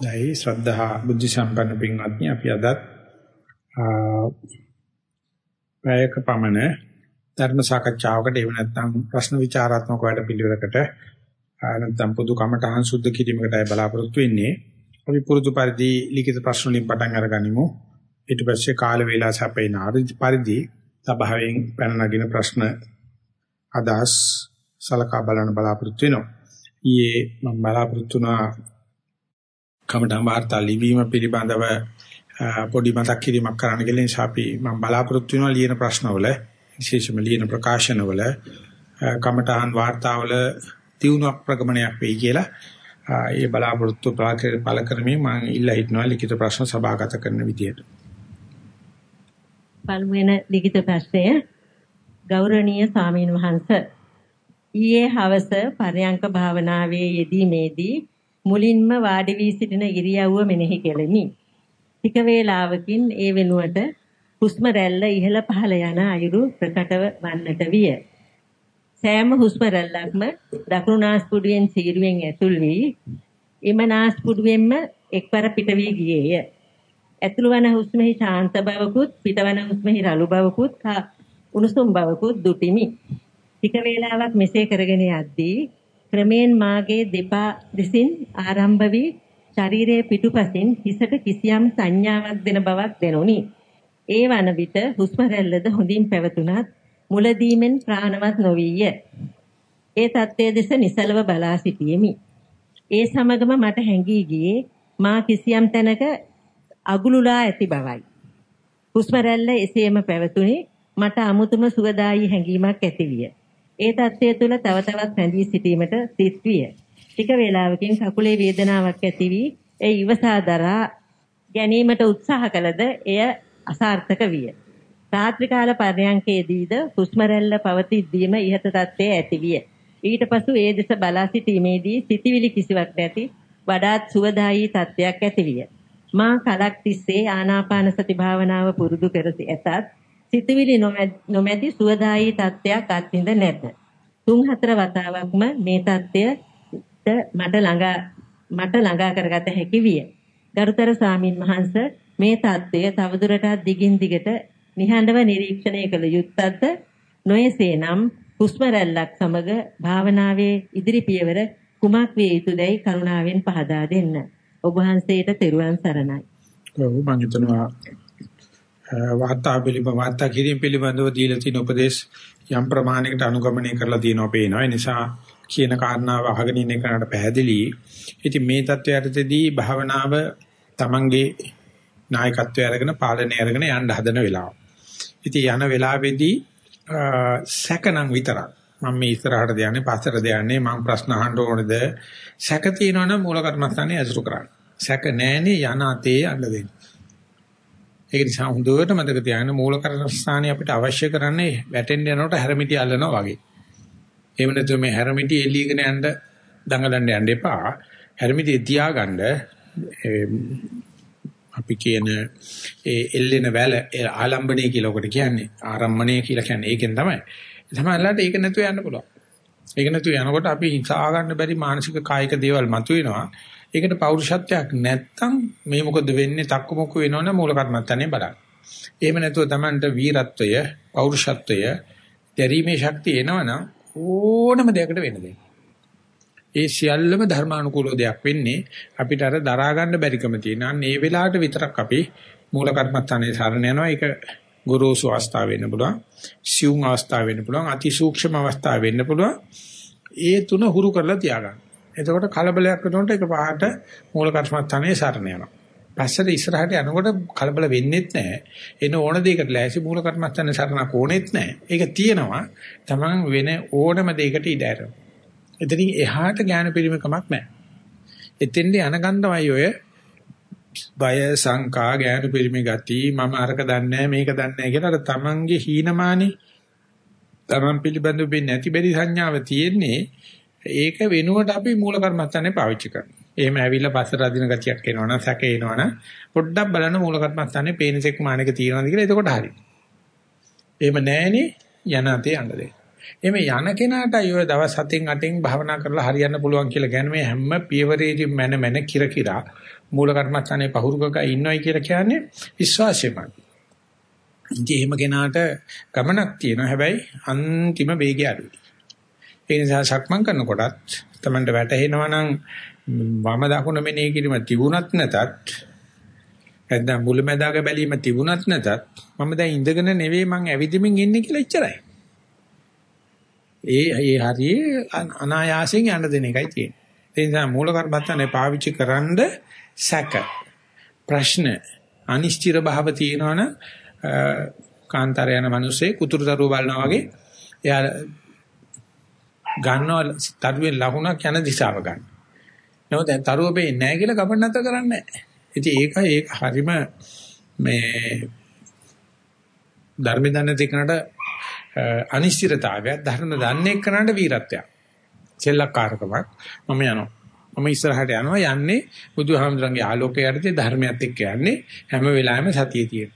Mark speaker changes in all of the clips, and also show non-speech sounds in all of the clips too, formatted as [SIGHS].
Speaker 1: දැයි ශ්‍රද්ධා බුද්ධ සම්පන්න පින්වත්නි අපි අදත් පැයක පමණ ධර්ම සාකච්ඡාවකට එහෙම නැත්නම් ප්‍රශ්න විචාරාත්මක වැඩ පිළිවෙලකට නැත්නම් පොදු කමටහන් සුද්ධ කිරීමකටයි බලාපොරොත්තු වෙන්නේ. අපි පුරුදු පරිදි ලිඛිත ප්‍රශ්න වලින් පටන් අරගනිමු. ඊට පස්සේ කාල වේලා සැපේන පරිදි සභාවෙන් පැන නගින ප්‍රශ්න අදහස් සලකා බලන බලාපොරොත්තු වෙනවා. ඊයේ මම බලාපොරොත්තු වුණා කමඨම් වාර්තා ලිවීම පිළිබඳව පොඩි මතක් කිරීමක් කරන්න කියලා නිසා අපි මම බලාපොරොත්තු වෙනවා ලියන ප්‍රශ්නවල විශේෂයෙන්ම ලියන ප්‍රකාශනවල කමඨහන් වාර්තාවල තියුණුවක් ප්‍රගමනයක් වෙයි කියලා ඒ බලාපොරොත්තු පළ කරමින් මම ඉල්ලා හිටනවා ලිඛිත ප්‍රශ්න සභාගත කරන විදියට.
Speaker 2: පළමුවෙන ලිඛිත ප්‍රශ්නය ගෞරවනීය සාමීන් වහන්ස ඊයේ හවස පරයන්ක භාවනාවේ යෙදීමේදී මුලින්ම වාඩි වී සිටින ඉරියව්ව මෙනෙහි කෙලෙමි. ටික වේලාවකින් ඒ වෙනුවට හුස්ම රැල්ල ඉහළ පහළ යන අයුරු ප්‍රකටව වන්නට විය. සෑම හුස්ම රැල්ලක්ම දකුණු නාස්පුඩුවෙන් සීරුවෙන් ඇතුල් වී එම නාස්පුඩුවෙන්ම එක්වර පිට වී ගියේය. ඇතුළු වන හුස්මෙහි ශාන්ත බවකුත් පිටවන හුස්මෙහි රළු බවකුත් උණුසුම් බවකුත් දුටිමි. ටික වේලාවක් මෙසේ කරගෙන යද්දී ක්‍රමෙන් මාගේ දෙපා දෙසින් ආරම්භ වී ශරීරයේ පිටුපසින් හිසට කිසියම් සංඥාවක් දෙන බවක් දැනුනි. ඒ වන විට හුස්ම රැල්ලද හොඳින් පැවතුනත් මුලදීමෙන් ප්‍රාණවත් නොවිය. ඒ தත්ත්වයේ දෙස නිසලව බලා සිටියෙමි. ඒ සමගම මට හැඟී ගියේ මා කිසියම් තැනක අගුලුලා ඇති බවයි. හුස්ම රැල්ල එසේම පැවතුනේ මට අමුතුම සුවදායි හැඟීමක් ඇතිවිය. ඒ தත්ත්වය තුළ තව තවත් රැඳී සිටීමට සිත් විය. ටික වේලාවකින් කකුලේ වේදනාවක් ඇති වී ඒ ඉවසා දරා ගැනීමට උත්සාහ කළද එය අසාර්ථක විය. රාත්‍රී කාල පර්යංකයේදීද හුස්ම රැල්ල පවතිද්දීම ඉහත තත්ත්වයේ ඇති විය. ඊට පසු ඒ දෙස බලා සිටීමේදී සිටිවිලි කිසිවක් නැති වඩාත් සුවදායී තත්ත්වයක් ඇති විය. මා කලක් තිස්සේ ආනාපාන සති භාවනාව පුරුදු කර ඇතත් සිතවිලි නොමැති සුවදායී තත්ත්වයක් අත්විඳ නැත. තුන් හතර වතාවක්ම මේ தත්ත්වයට මට ළඟා මට ළඟා කරගත හැකි විය. ගරුතර ස්වාමින් වහන්සේ මේ தත්ත්වය තවදුරටත් දිගින් දිගට නිහඬව නිරීක්ෂණය කළ යුත්තක්ද නොයසේනම් හුස්ම රැල්ලක් සමග භාවනාවේ ඉදිරි පියවර කුමක් විය යුතුදයි කරුණාවෙන් පහදා දෙන්න. ඔබ වහන්සේට තෙරුවන් සරණයි.
Speaker 1: ඔව් මම හිතනවා වාර්තා පිළිබඳ වාර්තා කිරීම පිළිබඳව දීලා තියෙන උපදේශ යම් ප්‍රමාණයකට අනුගමනය කරලා තියෙනවා පේනවා. ඒ නිසා කියන කාරණාව අහගෙන ඉන්න කෙනාට පැහැදිලි. ඉතින් මේ தත්වයටදී භාවනාව Tamange නායකත්වය අරගෙන පාලනය අරගෙන යන්න හදන වෙලාව. ඉතින් යන වෙලාවේදී සැකනම් විතරක් මම මේ ඉස්සරහට යන්නේ පස්සට යන්නේ මම ප්‍රශ්න අහන්න ඕනේද සැක තියෙනවනම් මූල කර්මස්ථානේ ඇසුරු කරන්න. සැක නැහෙනේ යන අතේ යන්න දෙන්න. ඒක නිසා හොඳට මතක තියාගන්න මූල කර්මස්ථානේ අපිට අවශ්‍ය කරන්නේ වැටෙන්න යනකොට හැරමිටි අල්ලනවා වගේ. එහෙම නැත්නම් මේ හැරමිටි එල්ලීගෙන යන්න දඟලන්න යන්න එපා. හැරමිටි තියාගන්න අපි කියන ඒ එල්ලෙන වැල ආලම්බණය කියලා ඔකට කියන්නේ. ආරම්මණය කියලා කියන්නේ ඒකෙන් තමයි. සමහරවිට ඒක නැතුව යන්න පුළුවන්. ඒක නැතුව යනකොට අපි හිතා ගන්න බැරි මානසික කායික දේවල් මතුවෙනවා. ඒකට පෞරුෂත්වයක් නැත්තම් මේ මොකද වෙන්නේ තක්කු මොකු වෙනවනම් මූල කර්මත්තනේ බලන්න. එහෙම නැතුව Tamanට වීරත්වය, පෞරුෂත්වය, දැරීමේ ශක්තිය එනවනම් ඕනම දෙයකට වෙන්න දෙන්න. ඒ සියල්ලම ධර්මානුකූල දෙයක් වෙන්නේ අපිට අර දරා ගන්න බැරිකම තියෙන. අන්න ඒ වෙලාවට විතරක් අපි මූල කර්මත්තනේ සරණ යනවා. ඒක ගුරුසු අවස්ථාව වෙන්න පුළුවන්. සියුම් අවස්ථාව වෙන්න පුළුවන්. අතිසූක්ෂම අවස්ථාව වෙන්න පුළුවන්. ඒ තුන හුරු කරලා තියාගන්න. එතකොට කලබලයක් වෙනකොට ඒක පහට මූල කර්මස්ථානයේ සරණ යනවා. පස්සට ඉස්සරහට යනකොට කලබල වෙන්නෙත් නැහැ. එන ඕන දෙයකට ලෑසි මූල කර්මස්ථානයේ සරණක් ඕනෙත් නැහැ. ඒක තියෙනවා. Taman වෙන ඕනම දෙයකට ඉඩ ඇරෙනවා. එතනින් එහාට ඥාන පරිමකමක් නැහැ. එතෙන්ද යනගන්නමයි ඔය බය සංකා ඥාන පරිමේ ගති මම අරක දන්නේ මේක දන්නේ කියලා අර Tamanගේ හීනමානි Taman පිළිබඳව වෙන්නේ නැති බැරි සංඥාව තියෙන්නේ ඒක වෙනුවට අපි මූල කර්මස්ථානේ පාවිච්චි කරනවා. එහෙම ඇවිල්ලා පස්සට අදින ගතියක් එනවනම් සැක එනවනම් පොඩ්ඩක් බලන්න මූල කර්මස්ථානේ පේනසෙක් මානක තියනවාද කියලා එතකොට හරි. එහෙම නැහෙනේ යන අතේ යන්න දෙන්න. එමේ යන කෙනාටයි ඔය දවස් 7න් 8න් භාවනා කරලා හරියන්න පුළුවන් කියලා කියන්නේ මේ හැම පියවරේදී මන මන කිර කිරා මූල කර්මස්ථානේ පහුරුකක ඉන්නවයි කියලා කියන්නේ විශ්වාසයමයි. ඉතින් එහෙම කෙනාට ගමනක් තියෙනවා හැබැයි අන්තිම වේගය අඩුයි. ඒ නිසා සක්මන් කරනකොටත් Tamanට වැටහෙනවා නම් වම දකුණ මෙනේ කිරීම තිබුණත් නැතත් නැත්නම් මුලැමැදාක බැලීම තිබුණත් නැතත් මම දැන් ඉඳගෙන නෙවෙයි මං ඇවිදින්මින් ඉන්නේ කියලා ඉච්චරයි. ඒ ඒ හරියේ අනායාසයෙන් යන්න දෙන එකයි තියෙන්නේ. ඒ නිසා මූල කර්මත්තනේ පාවිච්චි කරන්ඩ සැක ප්‍රශ්න අනිශ්චිත භාව තියෙනවනම් කාන්තාර යන මිනිස්සේ කුතුරු දරුව බලනවා වගේ එයා ගන්නවා තරුවේ ලකුණක් යන දිශාව ගන්න. නමුත් දැන් තරුව පේන්නේ නැහැ කියලා ගමන් නැතර කරන්නේ නැහැ. ඉතින් ඒක ඒක හරිම මේ ධර්ම දන්න දෙකනට අනිශ්චිතතාවයක් ධර්ම දන්නේ කරන්න වීරත්වයක්. සෙල්ලක්කාරකමක් මම යනවා. මම ඉස්සරහට යනවා යන්නේ බුදුහාමුදුරන්ගේ ආලෝකය යටතේ ධර්මයත් එක්ක යන්නේ හැම වෙලාවෙම සතිය තියෙන.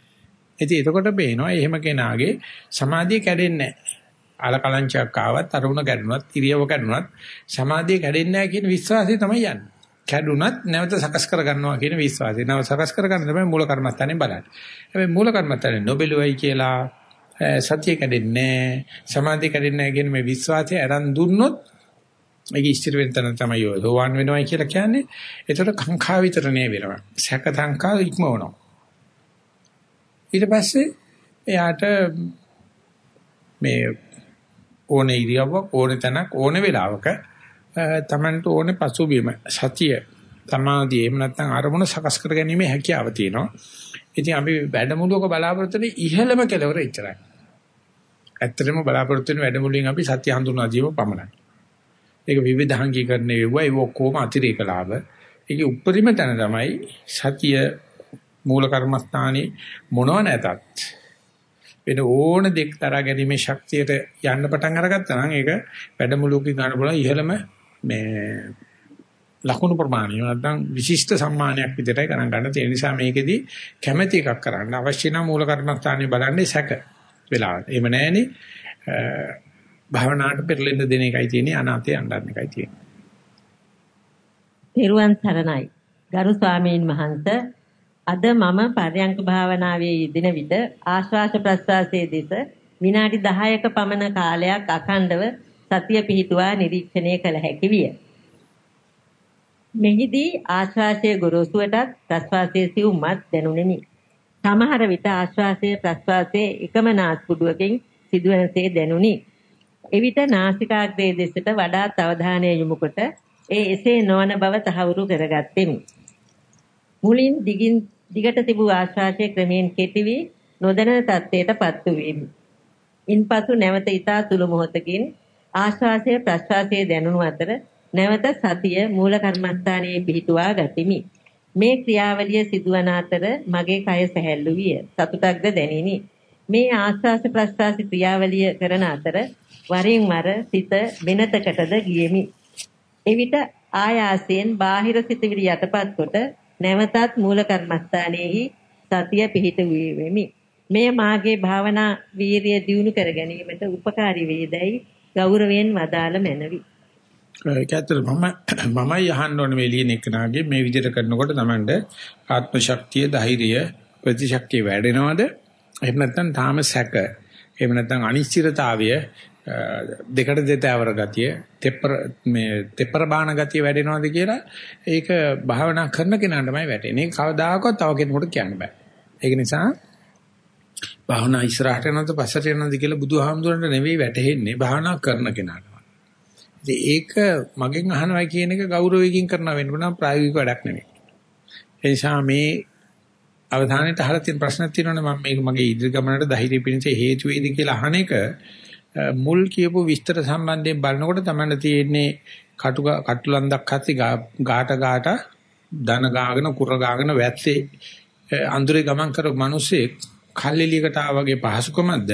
Speaker 1: ඉතින් එතකොට පේනවා එහෙම කෙනාගේ සමාධිය කැඩෙන්නේ නැහැ. ආලකලංචයක් ආවත් අරුණ කැඩුනත් ඉරියව කැඩුනත් සමාධිය කැඩෙන්නේ නැහැ කියන විශ්වාසය තමයි යන්නේ. කැඩුනත් නැවත සකස් කර ගන්නවා කියන විශ්වාසය. නැවත සකස් කර ගන්න තමයි මූල කර්මස්ථානේ බලන්නේ. හැබැයි මූල කර්මස්ථානේ නොබෙලුවයි කියලා සත්‍ය කැඩෙන්නේ සමාධිය කැඩෙන්නේ කියන මේ විශ්වාසය අරන් දුන්නොත් ඒක ඉස්තිර වෙන තැන තමයි ඔය දෝවන් වෙනවයි කියලා කියන්නේ. ඒතකොට කාංකා විතරනේ වෙනවා. සැක සංකා ඉක්මවනවා. ඊට පස්සේ එයාට මේ ඕනේ ඉරියව්වක් ඕනේ තැනක් ඕනේ වෙලාවක තමන්ට ඕනේ පසුබිම සතිය සමාධිය එහෙම නැත්නම් අරමුණ සකස් කර ගැනීමේ හැකියාව තියෙනවා. ඉතින් අපි වැඩමුළුවක බලාපොරොත්තු වෙන ඉහළම කෙලවර ඉච්චරයි. ඇත්තටම බලාපොරොත්තු වෙන වැඩමුළුවෙන් අපි සත්‍ය හඳුනා දීම පමණයි. ඒක විවිධාංගීකරණය වෙවුවා ඒ ඔක්කොම අතිරේක ලාභ. ඒකේ උපරිම තැන තමයි සතිය මූල කර්මස්ථානේ මොනව නැතත් වෙන ඕන දෙයක් තරා ගැනීමේ ශක්තියට යන්න පටන් අරගත්තා නම් ඒක වැඩමුළුවකින් ගන්න පුළුවන් ඉහළම මේ ලකුණු ප්‍රමාණය නැත්නම් විශිෂ්ට සම්මානයක් විදිහටයි ගණන් ගන්න තියෙන නිසා මේකෙදි කැමැති එකක් කරන්න අවශ්‍ය නම් මූල කර්මස්ථානේ බලන්නේ සැක වෙලාවට. එහෙම නැහෙනේ භාවනාවට පෙරලෙන්න දෙන එකයි තියෙන්නේ අනාතේ අඬන්න එකයි තියෙන්නේ.
Speaker 2: පෙරුවන් සරණයි. ගරු ස්වාමීන් වහන්සේ අද මම පර්යංක භාවනාවේ යෙදෙන විට ආශ්වාස ප්‍රශ්වාසයේ දෙස විනාඩි 10ක පමණ කාලයක් අඛණ්ඩව සතිය පිහිටුවා නිරීක්ෂණය කළ හැකි විය. මෙහිදී ආශ්වාසයේ ගොරෝසුවටත් ප්‍රශ්වාසයේ සිවුම්මත් දැනුනිමි. සමහර විට ආශ්වාසයේ ප්‍රශ්වාසයේ එකම නාස්පුඩුවකින් සිදුවනසේ දැනුනි. එවිට නාසිකාග්‍රයේ දෙසට වඩාත් අවධානය යොමු කොට ඒ එසේ නොවන බව තහවුරු කරගත්තෙමි. මුලින් දිගින් දිගට තිබූ ආශ්වාසයේ ක්‍රමයෙන් කෙටි වී නොදැනෙන තත්ත්වයටපත් වූෙමි. ඉන්පසු නැවත ඊතා සුළු මොහොතකින් ආශ්වාසය ප්‍රශ්වාසයේ දැනුණු අතර නැවත සතිය මූල කර්මස්ථානයේ පිහිටුවා ගතිමි. මේ ක්‍රියාවලිය සිදුවන අතර මගේ කය සැහැල්ලු විය. සතුටක්ද දැනිනි. මේ ආශ්වාස ප්‍රශ්වාස ක්‍රියාවලිය කරන අතර වරින් වර සිත වෙනතකටද ගියෙමි. එවිට ආයාසයෙන් බාහිර සිතවිලි යටපත් කොට නැවතත් මූල කර්මස්ථානයේහි සතිය පිහිටුවේ වෙමි. මෙය මාගේ භාවනා වීරිය දියුණු කර ගැනීමට උපකාරී වේදයි ගෞරවයෙන් වදාළ මැනවි.
Speaker 1: ඒක ඇත්තට මම [CLEARS THROAT] මමයි අහන්න ඕනේ මේ ලියන එකනාගේ මේ විදිහට කරනකොට Tamande ආත්ම ශක්තිය ධෛර්යය ප්‍රතිශක්තිය වැඩෙනවද? එහෙම නැත්නම් තාම සැක එහෙම නැත්නම් අනිශ්චිතතාවය දෙකට දෙතවර ගතිය තෙප්පර මේ තෙප්පර බාන ගතිය වැඩෙනවද කියලා ඒක භාවනා කරන කෙනාටමයි වැටෙන්නේ. ඒක කවදාකවත් තව කෙනෙකුට කියන්න බෑ. ඒක නිසා භාවනා ඉස්සරහට යනවද පස්සට යනවද කියලා බුදුහාමුදුරන්ට නෙවෙයි වැටහෙන්නේ භාවනා කරන කෙනාට. ඉතින් ඒක මගෙන් අහනවා කියන එක ගෞරවයෙන් කරනවා වෙන්න පුළුවන් ප්‍රායෝගික වැඩක් නෙවෙයි. ඒ නිසා මේ අවධානයට අහලා තියෙන ප්‍රශ්නක් තියෙනවනේ මම මේක මගේ ඉදිරි ගමනට ධෛර්ය පිණිස හේතු වේද කියලා අහන එක මුල් කියපු විස්තර සම්බන්ධයෙන් බලනකොට තමයි තියෙන්නේ කටු කටුලන්දක් හත්ති ගාට ගාට දන ගාගෙන කුර ගාගෙන වැත්තේ. අඳුරේ ගමන් කරපු මිනිස්සේ කල්ලිලියකට ආවගේ පහසුකමක්ද?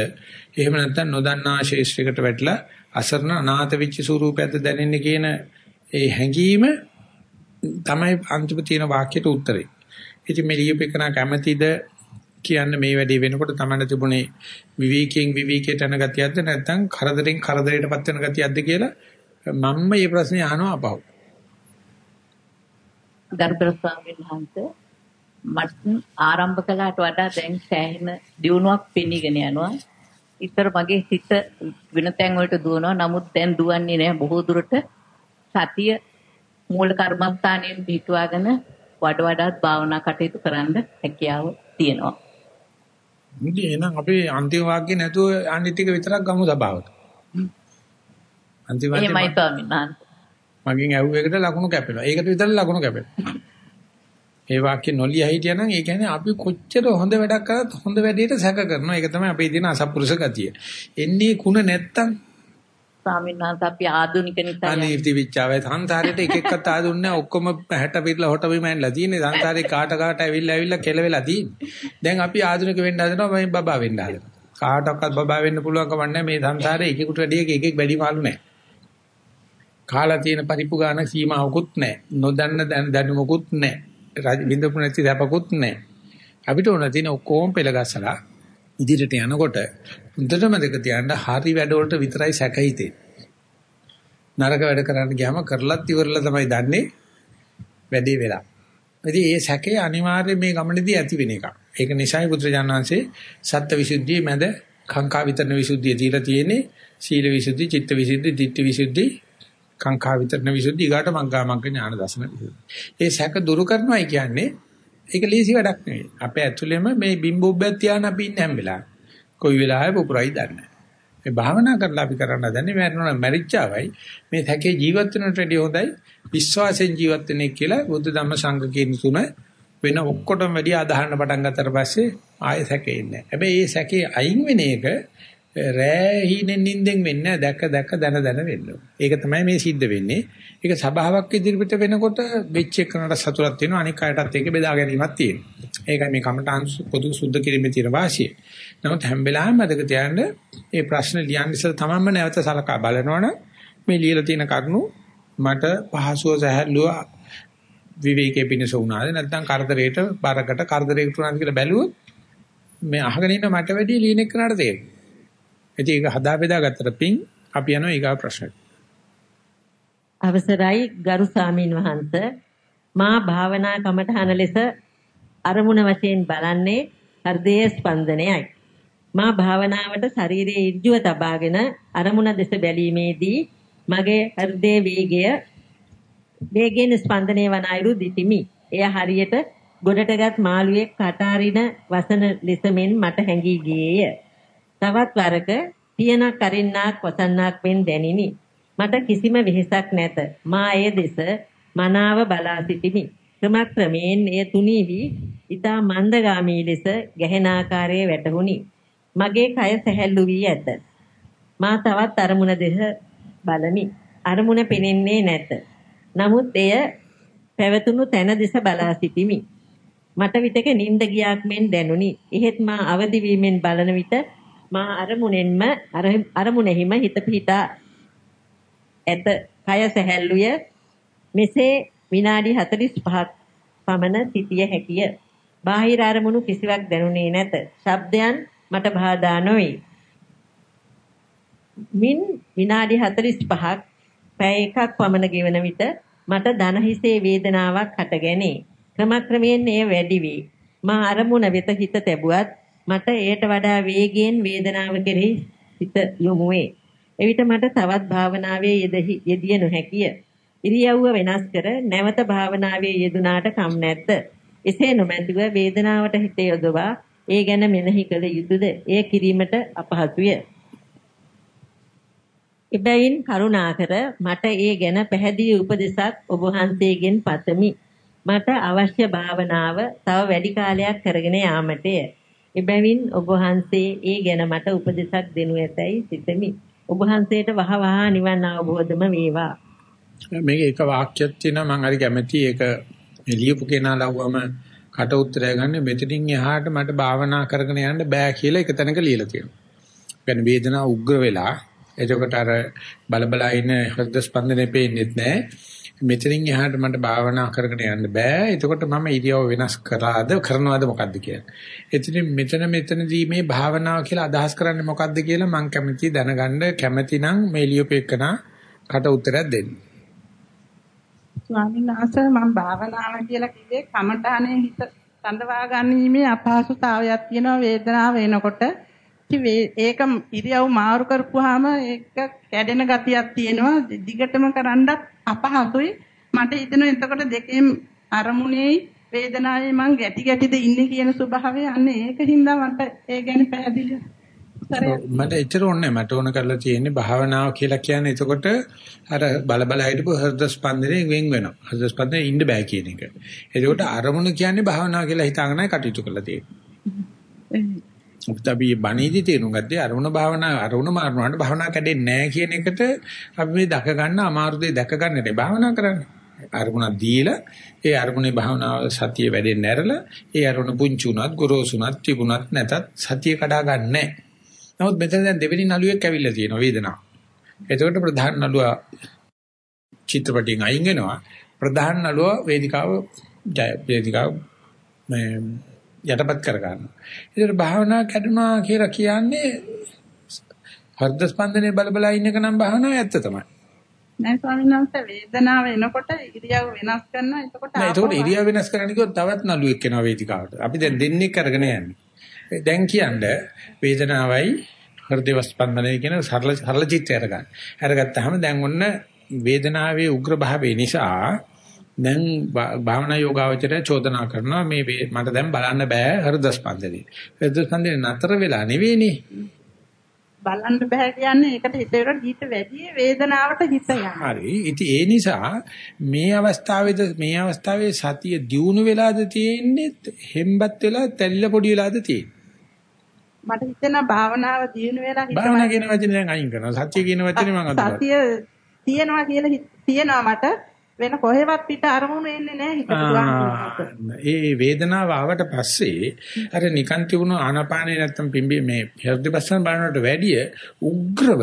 Speaker 1: එහෙම නැත්නම් නොදන්නා ශේෂ්ත්‍රයකට වැටලා අසරණ අනාථ වෙච්ච ස්වරූපයක්ද දැනෙන්නේ කියන ඒ හැඟීම තමයි අන්තිම තියෙන වාක්‍යයට උත්තරේ. ඉතින් මේ ලියපෙකන කැමැතිද? කියන්නේ මේ වැඩේ වෙනකොට තමයි තිබුණේ විවේකයෙන් විවේකයට යන ගතියක්ද නැත්නම් කරදරෙන් කරදරයටපත් වෙන ගතියක්ද කියලා මම මේ ප්‍රශ්නේ අහනවා අපහු.
Speaker 3: ගරුතර ස්වාමීන් වහන්සේ මට ආරම්භ කළාට වඩා දැන් සෑහෙන දියුණුවක් පෙනීගෙන යනවා. ඉතර මගේ සිත වෙන තැන් වලට දුවනවා. නමුත් දැන් දුවන්නේ නැහැ බොහෝ දුරට සතිය මූල කර්මස්ථානයෙන් පිටුවාගෙන වඩ වඩාත් භාවනා කටයුතු කරන්න හැකියාව තියෙනවා.
Speaker 1: ඉතින් එහෙනම් අපි අන්තිම වාක්‍ය නැතුව අනිත් ටික විතරක් ගමු සභාවට. අන්තිම වාක්‍ය
Speaker 3: එහෙමයි ස්වාමීන්.
Speaker 1: මගෙන් ඇහුව එකට ලකුණු කැපෙනවා. ඒකට විතර ලකුණු කැපෙනවා. [LAUGHS] ඒ වාක්‍ය නොලිය හිටියනම් ඒ කියන්නේ අපි කොච්චර හොඳ වැඩක් කරත් හොඳ වැඩේට සැක කරනවා. ඒක තමයි අපේ දින අසත්පුරුෂ ගතිය. එන්නේ කුණ නැත්තම්
Speaker 3: ස්වාමීන් වහන්සේ අපි ආධුනික නිසා
Speaker 1: අනීති විචාවේ සංසාරේට එක එකක් ආදුන්නේ ඔක්කොම 60 පිටලා හොට බිමෙන්ලා තියෙන්නේ. සංසාරේ කාට කාට ඇවිල්ලා ඇවිල්ලා කෙලවෙලා තියෙන්නේ. දැන් අපි ආධුනික වෙන්න හදනවා මම බබා වෙන්න හදනවා. කාටවත් බබා වෙන්න පුළුවන් කමක් නැහැ මේ සංසාරේ එකෙකුට වැඩි එක එකෙක් වැඩි මාළු නැහැ. කාලා තියෙන පරිප්පු ගාන සීමාවකුත් නැහැ. නොදන්න දැනුමකුත් නැහැ. විඳපු නැති දැපකුත් නැහැ. අපිට ඕන තියෙන ඔක්කොම පෙළ ගස්සලා ඉදිරියට යනකොට හොඳටම දෙක තියන්න හරි වැඩ වලට විතරයි සැකහිතේ. නරක වැඩ කරන්න ගියාම කරලත් ඉවරලා තමයි දන්නේ වැඩේ වෙලා. ඉතින් ඒ සැකේ අනිවාර්යයෙන් මේ ගමනේදී ඇති වෙන එකක්. ඒක නිසායි බුදුරජාණන් වහන්සේ සත්ත්ව විසුද්ධියේ මැද කාංකා විතරන විසුද්ධිය දීලා තියෙන්නේ සීල විසුද්ධි, චිත්ත විසුද්ධි, ditthi විසුද්ධි, කාංකා විතරන විසුද්ධි, ඊගාට මග්ගා මග්ග ඥාන දර්ශන විසුද්ධි. ඒ සැක දුරු කරනවායි කියන්නේ ඒක ලේසි වැඩක් නෙවෙයි. අපේ ඇතුළෙම මේ බිම්බොබ්බයක් තියාන අපි ඉන්නේ හැම වෙලාවෙම. කොයි වෙලාවෙ පුපුරයි දන්නේ මේ භාවනා කරලා අපි කරන්න දන්නේ මරණ මරිච්චාවයි මේ තැකේ ජීවත් වෙනට වැඩිය හොඳයි විශ්වාසයෙන් ජීවත් වෙන එක කියලා බුද්ධ ධම්ම සංඝ කියන තුන වෙන ඔක්කොටම වැඩිය අදහන්න පටන් ගත්තට පස්සේ ආයෙ සැකේ ඉන්නේ. හැබැයි මේ සැකේ අයින් වෙන එක රෑ හීනෙන් නිින්දෙන් වෙන්නේ දැක දැක දන දන වෙන්න. ඒක තමයි මේ සිද්ධ වෙන්නේ. ඒක සබාවක් ඉදිරියට වෙනකොට වෙච්ච එකකට සතුටක් තියෙනවා අනික් අයටත් ඒක බෙදා ගැනීමක් තියෙනවා. ඒකයි මේ කමඨාන් පොදු සුද්ධ කිරීමේ තියෙන වාසිය. නමුත් හැම වෙලාවෙම මතක තියාගන්න මේ ප්‍රශ්න ලියන්න ඉස්සර තමන්ම නැවත සලකා බලනවනම් මේ ලියලා තියෙන කරුණු මට පහසුව සැහැල්ලුව විවේකයේ පිණිස වුණාද නැත්නම් කරදරයට බරකට කරදරයකට වුණාද කියලා බැලුවොත් මේ අහගෙන ඉන්න මට වැඩි ලියන එක්කනට තේරෙනවා. ඉතින් ඒක හදා බෙදා ගත්තට පින් අපි යනවා ඊගා ප්‍රශ්නට.
Speaker 2: අවසරයි ගරු සාමීන් වහන්ස මා භාවනා කමඨහන ලෙස අරමුණ වශයෙන් බලන්නේ හෘදයේ ස්පන්දනයයි. මා භාවනාවට ශරීරයේ ඍජුව තබාගෙන අරමුණ දෙස බැලීමේදී මගේ හෘදයේ වේගය වේගයෙන් ස්පන්දනය වන අයුරු දිටිමි. එය හරියට ගොඩටගත් මාළුවේ කටාරින වසන ලෙසමින් මට හැඟී ගියේය. තවත් වරක පියනක් අරින්නාක් වසන්නාක් මෙන් දැනිනි. මට කිසිම වෙහෙසක් නැත. මා එය දෙස මනාව බලා සිටිමි. ක්‍රමක්‍රමයෙන් එය තුනී වී ඊතා මන්දගාමී ලෙස ගැහෙන ආකාරයේ වැටහුණි. මගේ කය සැහැල්ලු වී ඇත. මා තවත් අරමුණ දෙස බලමි. අරමුණ පෙනෙන්නේ නැත. නමුත් එය පැවතුණු තැන දෙස බලා සිටිමි. මට විතක නිින්ද ගියාක් මෙන් දැනුනි. එහෙත් මා අවදි වීමෙන් බලන විට මා අරමුණෙන්ම අරමුණෙහිම හිත පිහිටා ඇත. කය සැහැල්ලුය. මෙසේ විනාඩි 45ක් පමණ සිටිය හැකිය. බාහිර අරමුණු කිසිවක් දැනුනේ නැත. ශබ්දයන් මට බාධා නොවේ. මින් විනාඩි 45ක් පැය එකක් පමණ ගෙවන විට මට දන හිසේ වේදනාවක් හටගැනේ. ක්‍රමක්‍රමයෙන් එය වැඩි වේ. මා අරමුණ වෙත හිත තැබුවත් මට එයට වඩා වේගයෙන් වේදනාව කෙරෙහි හිත යොමු වේ. එවිට මට තවත් භාවනාවේ යෙදිය නොහැකිය. ඉරියව්ව වෙනස් කර නැවත භාවනාවේ යෙදුනාට කම් නැද්ද? එසේ නොමැතිව වේදනාවට හිත යොදවා ඒ ගැන මෙනෙහි කළ යුතුයද? එය කිරීමට අපහසුය. එබැවින් කරුණාකර මට ඒ ගැන පැහැදිලි උපදෙසක් ඔබ වහන්සේගෙන් පතමි. මට අවශ්‍ය භාවනාව තව වැඩි කාලයක් කරගෙන යාමටය. එබැවින් ඔබ වහන්සේ ඒ ගැන මට උපදෙසක් දෙනු ඇතැයි සිතමි. ඔබ වහන්සේට වහ වහ නිවන් අවබෝධම වේවා.
Speaker 1: මේක එක වාක්‍යයක් තියෙනවා මම හරි කැමතියි ඒක ලියපු කෙනා ලව්වම කට උත්තරය ගන්න මෙතනින් එහාට මට භාවනා කරගෙන යන්න බෑ කියලා එක තැනක ලියලා තියෙනවා. يعني වේදනාව උග්‍ර වෙලා එතකොට අර බලබලා ඉන හෘද ස්පන්දනේ පේන්නේත් නැහැ. මෙතනින් එහාට මට භාවනා කරගෙන යන්න බෑ. එතකොට මම ඉරියව් වෙනස් කරාද කරනවද මොකද්ද කියලා. එතනින් මෙතන මෙතනදී මේ භාවනාව කියලා අදහස් කරන්නේ මොකද්ද කියලා මම කැමති දැනගන්න කැමති නම් මේ ලියුපෙකන කට උත්තරයක් දෙන්න.
Speaker 4: ස්වාමීන් වහන්සේ මම භාවනාව කියලා කිව්වේ කමඨානේ හිත සඳවා ගැනීමේ අපහසුතාවයක් තියෙනවා වේදනාව එනකොට. ඒක ඉරියව් මාරු කරපුවාම ඒක කැඩෙන ගතියක් තියෙනවා. දිගටම කරන්නත් අපහසුයි. මට හිතෙනවා එතකොට දෙකෙන් අරමුණේ වේදනාවේ මං ගැටි ගැටිද ඉන්නේ කියන ස්වභාවය අන්න ඒකින්ද මට ඒ ගැන පැහැදිලි
Speaker 1: මට එච්චර ඕනේ මට ඕන කරලා තියෙන්නේ භාවනාව කියලා කියන්නේ එතකොට අර බල බල හිටපු හෘද ස්පන්දනේ වෙන් වෙනවා. හෘද ස්පන්දනේ ඉන්න බෑ කියන එක. එතකොට අරමුණ කියන්නේ භාවනාව කියලා හිතාගෙනයි කටයුතු කරලා තියෙන්නේ. අපිට අපි බණීදි තේරුම් ගත්තේ අරුණ භාවනා අරුණ මාරුණාට භාවනා කැඩෙන්නේ නැහැ කියන එකට අපි මේ දක ගන්න අමාරු දෙය දැක ගන්නනේ භාවනා කරන්නේ. අරුණක් දීලා ඒ අරුණේ භාවනාව සතිය වැඩෙන්නේ නැරලා ඒ අරුණ පුංචි උනත් ගොරෝසුනත් තිබුණත් නැතත් සතිය කඩා ගන්න. නමුත් මෙතන දැන් දෙවෙනි නළුවෙක් ඇවිල්ලා තියෙනවා වේදනාව. එතකොට ප්‍රධාන නළුවා චිත්‍රපටියෙන් අයින් වෙනවා. ප්‍රධාන නළුවා වේදිකාව වේදිකාව මේ යටපත් කර ගන්නවා. ඒතර භාවනා කැඩුනා කියලා කියන්නේ හෘද ස්පන්දනේ බල බල ඉන්න එක නම් භාවනාව ඇත්ත තමයි.
Speaker 4: නෑ ස්වාමීන් වහන්සේ වේදනාව එනකොට ඉරියව් වෙනස් කරනවා. එතකොට
Speaker 1: නෑ එතකොට ඉරියව් වෙනස් කරන්න කිව්වොත් තවත් නළුවෙක් එනවා වේදිකාවට. අපි දැන් දෙන්නේ කරගෙන යන්නේ. දැන් කියන්නේ වේදනාවයි හෘද ස්පන්දනය කියන සරල සරල චිත්තය අරගන්න. අරගත්තාම දැන් ඔන්න වේදනාවේ උග්‍ර භාවය නිසා දැන් භාවනා යෝගාවචරය චෝදනා කරනවා මේ මට දැන් බලන්න බෑ හෘද ස්පන්දනේ. හෘද ස්පන්දනේ නතර වෙලා නෙවෙයිනේ.
Speaker 4: බලන්න බෑ කියන්නේ ඒකට හිතේට හිත වැඩි වේදනාවට හිත යනවා.
Speaker 1: හරි. ඉතින් ඒ නිසා මේ අවස්ථාවේද මේ අවස්ථාවේ සතිය දියුණු වෙලාද තියෙන්නේ හෙම්බත් වෙලා තැලිලා පොඩි වෙලාද තියෙන්නේ.
Speaker 4: මට හිතෙනවා භාවනාව දියුණු වෙලා
Speaker 1: හිත භාවනා කියන වචනේ දැන් අයින් කරනවා. සත්‍ය කියන වචනේ මම අදහනවා.
Speaker 4: සතිය තියෙනවා කියලා තියෙනවා මට. වෙන කොහෙවත් පිට අරමුණු එන්නේ නැහැ
Speaker 1: හිත ඒ වේදනාව ආවට පස්සේ අර නිකන් තිබුණු ආනාපානේ නැත්තම් පිම්බි මේ හෘදපස්සන බලනට වැඩිය උග්‍රව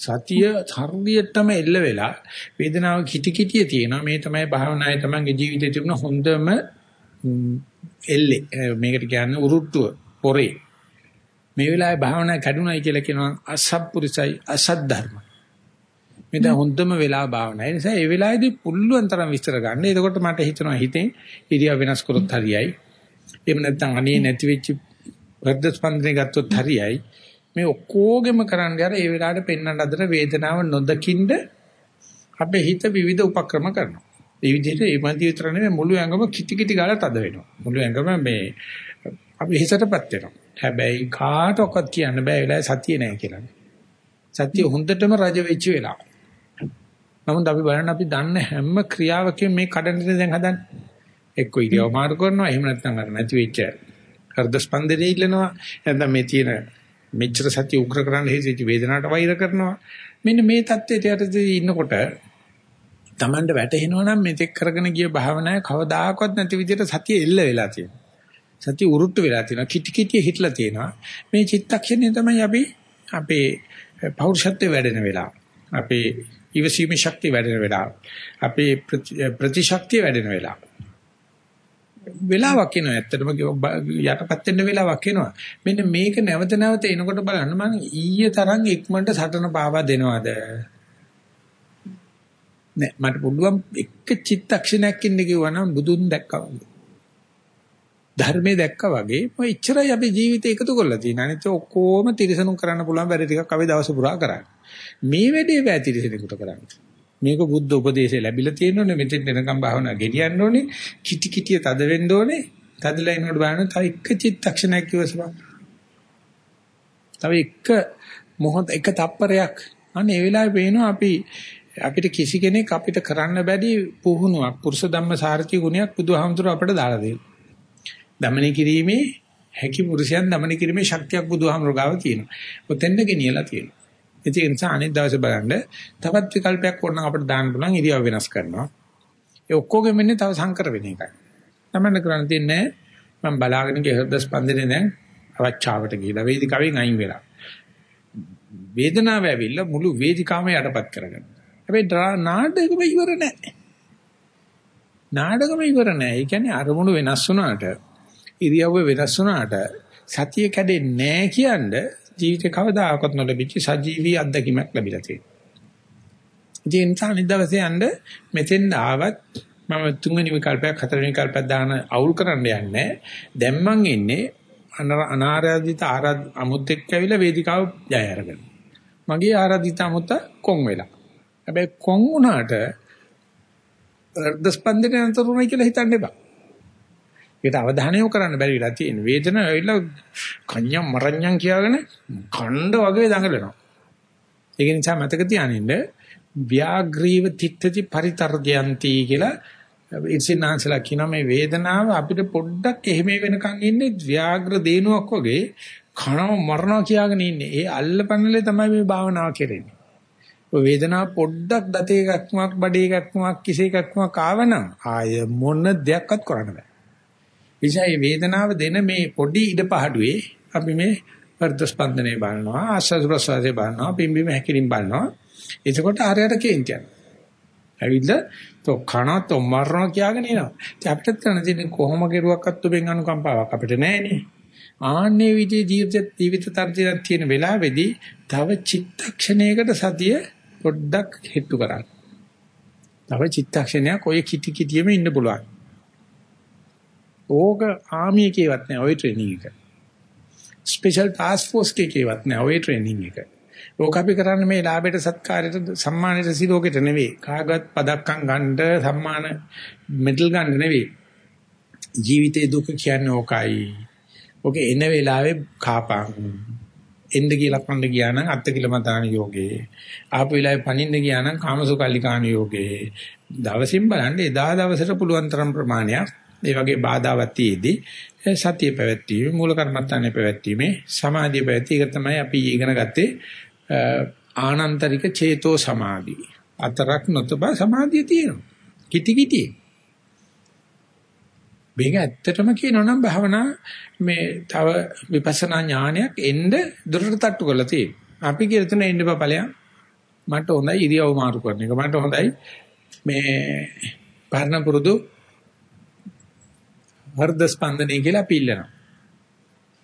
Speaker 1: සතිය හරියටම එල්ල වෙලා වේදනාව කිටි කිටිය තියෙනවා. මේ තමයි භාවනාවේ තමන්ගේ ජීවිතේ තිබුණ හොඳම එල්ලේ. මේකට කියන්නේ උරුට්ටුව පොරේ මේ වෙලාවේ භාවනා කැඩුනයි කියලා කියනවා අසත්පුරුසයි අසත් ධර්ම මේ දැන් හොඳම වෙලාව භාවනා. ඒ නිසා ඒ වෙලාවේදී පුළුවන් තරම් විස්තර ගන්න. එතකොට මට හිතෙනවා හිතෙන් ඉරියව් වෙනස් කරොත් හරියයි. එහෙම නැත්නම් අනේ නැති වෙච්ච වර්ධ ස්පන්දනය ගත්තොත් හරියයි. මේ ඔක්කොගෙම කරන්න යර ඒ වෙලාවට පෙන්වන්න අතර වේදනාව නොදකින්ද අපේ හිත විවිධ උපක්‍රම කරනවා. ඒ විදිහට ඒ මන්ති විතර නෙමෙයි මුළු ඇඟම කිටි කිටි ගාලා තද වෙනවා. මුළු ඇඟම මේ අපි හිසටපත් වෙනවා. හැබැයි කාටවත් කියන්න බෑ වෙලාවේ සතිය නෑ කියලා. සතිය හොඳටම රජ වෙච්ච වෙලාව. නමුත් අපි බලන්න අපි දන්න හැම ක්‍රියාවකින් මේ කඩන්නේ දැන් හදන්නේ. එක්ක ඉරියව් මාරු කරනවා එහෙම නැත්නම් අර නැති වෙච්ච හෘද ස්පන්දනය ඉල්ලනවා. නැත්නම් මේ තියෙන මෙච්චර සතිය උග්‍ර කරන්න හේතුවෙච්ච වේදනාවට වෛර කරනවා. මෙන්න මේ தත්ත්වයට යටතේ ඉන්නකොට Tamanda වැටෙනවා නම් මෙතෙක් කරගෙන ගිය භාවනාවේ කවදාකවත් නැති විදිහට සතිය එල්ල වෙලා තියෙනවා. සතිය උරුට්ට වෙලා තියෙනවා. කිටි කිටි හිටලා තියෙනවා. මේ චිත්තක්ෂණය තමයි අපි අපේ පෞරුෂත්වයේ වැඩෙන වෙලාව. අපේ ඉවසීමේ ශක්තිය වැඩෙන වෙලාව. අපේ ප්‍රතිශක්තිය වැඩෙන වෙලාව. වෙලාවක් එනවා ඇත්තටම යටපත් වෙන්න වෙලාවක් එනවා. මෙන්න මේක නැවත නැවත එනකොට බලන්න මම ඊයේ තරම් ඉක්මනට සටන පාවා දෙනවද? නෑ මට පුළුවන් එක චිත්තක්ෂණයක් ඉන්න කිව්වනම් බුදුන් දැක්කා වගේ. ධර්මයේ දැක්කා වගේ මො ඉච්චරයි අපි ජීවිතේ එකතු කරලා තියෙන. අනිත් ඔක්කොම තිරසනුම් කරන්න පුළුවන් බැරි ටිකක් අපි දවස පුරා කරන්නේ. මේ වැඩේ බෑ තිරසනෙකුට කරන්න. මේක බුද්ධ උපදේශය ලැබිලා තියෙනෝනේ මෙතෙන් එනකම් භාවනා ගෙනියන්න ඕනේ. කිටි කිටිය තද වෙන්න ඕනේ. තදලා ඉන්නකොට බලන්න තව එක චිත්තක්ෂණයක් ඉවසපන්. තව එක මොහොත එක තප්පරයක් අන්න ඒ වෙලාවේ පේනවා අපි අපිට කිසි කෙනෙක් අපිට කරන්න බැරි පුහුණුවක් පුරුෂ ධම්ම සාරති ගුණයක් බුදුහාමුදුර අපිට දාලා දෙනවා. දමනය කිරීමේ හැකි පුරුෂයන් දමනය කිරීමේ ශක්තියක් බුදුහාමුදුර ගාව තියෙනවා. ඔතෙන්ද ගෙනියලා තියෙනවා. ඒ නිසා අනිත් දවසේ බලන්න තවත් විකල්පයක් ඕනනම් අපිට දාන්න පුළුවන් ඉරියව් වෙනස් කරනවා. ඒ ඔක්කොගෙම ඉන්නේ තව සංකර වෙන එකයි. තමන්න කරන්න තියෙන්නේ මම බලාගෙන ගිය හෘද ස්පන්දනේ දැන් අවචාවට ගිහිලා වේදිකාවෙන් අයින් වෙලා. වේදනාව ඇවිල්ලා මුළු වේදිකාවම යටපත් කරගන්න. හැබැයි නාටකෙම ඉවර නැහැ. නාටකම ඉවර නෑ. ඒ කියන්නේ අරමුණු වෙනස් වුණාට ඉරියව්ව වෙනස් වුණාට සතිය කැඩෙන්නේ නෑ කියන්නේ ජීවිතේ කවදාකවත් නොලැබිච්ච සජීවී අත්දැකීමක් ලැබිලා තියෙනවා. ඒ නිසා නිදවසේ යන්න මෙතෙන් ආවත් මම තුන්වෙනි විකල්පයක් හතරවෙනි විකල්පයක් දාන අවුල් කරන්න යන්නේ. දැන් මං ඉන්නේ අනාරාධිත ආරාධ අමුත් එක්ක ඇවිල්ලා වේදිකාව ජය අරගෙන. මගේ ආරාධිත අමුත්ත කොන් වෙලා. හැබැයි කොන් වුණාට හෘද ස්පන්දනය අතරුණයි කියලා හිතන්න එපා. ඒකට අවධානය යොමු කරන්න බැරි වෙලා තියෙන. වේදනාව ඇවිල්ලා කන්‍යම් මරණ්‍යම් කියාගෙන කණ්ඩ වගේ දඟලනවා. ඒක නිසා මතක තියානින්න ව්‍යාග්‍රීව තිත්තති පරිතරජයන්ති කියලා ඉර්සිනාන්සලා කියන මේ වේදනාව අපිට පොඩ්ඩක් එහෙම වෙනකන් ඉන්නේ ව්‍යාග්‍ර දේනුවක් වගේ කනව මරනවා කියාගෙන ඉන්නේ. ඒ අල්ලපන්නලේ තමයි මේ භාවනාව කෙරෙන්නේ. ඔය වේදනාව පොඩ්ඩක් දතේ එකක්මක් බඩේ එකක්මක් කිසි එකක්මක් ආවනම් ආය මොන දෙයක්වත් කරන්න බෑ. විශේෂයි වේදනාව දෙන මේ පොඩි ඉඩපහඩුවේ අපි මේ වර්ධ ස්පන්දනය බලනවා ආස්වාද ප්‍රසවාසය බලනවා පිම්බීම හැකිලින් බලනවා. එතකොට ආරයට කේන්තියක්. ඇවිල්ලා તો කනත් මරනවා කියාගෙන එනවා. ඉතින් අපිට කරන්න තියෙන්නේ කොහොම කෙරුවක්වත් ඔබෙන් අනුකම්පාවක් අපිට නැහැනේ. ආන්නේ විදිහේ ජීවිත ජීවිත තර්ජනක් තියෙන වෙලාවේදී තව චිත්තක්ෂණයකට සතිය පොඩ්ඩක් හෙට්ටු කරන්න. තව චිත්තක්ෂණයක් ඔය කිටි කිටියෙම ඉන්න පුළුවන්. ඕක ආමිය කේවත් නෑ ඔය ට්‍රේනින් එක. ස්පෙෂල් ටාස්ක් ෆෝස් කේකේවත් නෑ ඔය ට්‍රේනින් එක. ඕක අපි කරන්නේ මේ ලාභයට සත්කාරයට සම්මානයට සිලෝකෙට නෙවෙයි. කාගවත් පදක්කම් ගන්න සම්මාන මෙඩල් ගන්න නෙවෙයි. ජීවිතේ දුක කියන්නේ ඕකයි. ඕකේ එන වෙලාවේ කාපං. එන්න කියලා කන්න ගියා නම් අත්තිකිලමතාන යෝගේ. ආපු වෙලාවේ පණින්න ගියා නම් කාමසුකල්ලිකාන යෝගේ. දවසින් බලන්න එදා දවසට පුළුවන් තරම් ප්‍රමාණයක් ඒ වගේ බාධාවක් තියේදී සතිය පැවැත්වීම මූල කර්මත්තානේ පැවැත්වීමේ සමාධිය පැවැත්වීම ඒක තමයි අපි ඉගෙන ගත්තේ ආනන්තරික චේතෝ සමාධි. අතරක් නොතබ සමාධිය තියෙනවා. කිටි කිටි. මේක ඇත්තටම කියනවා නම් භාවනා මේ තව විපස්සනා ඥානයක් එන්න දුරට තට්ටු කරලා තියෙනවා. අපි කියලා තුන එන්න බපලයන් මට හොඳයි ඉරියව් මාරු කරන එක. මට හොඳයි මේ පරණ පුරුදු වර්ධ ස්පන්දනය කියලා පිළිලනවා.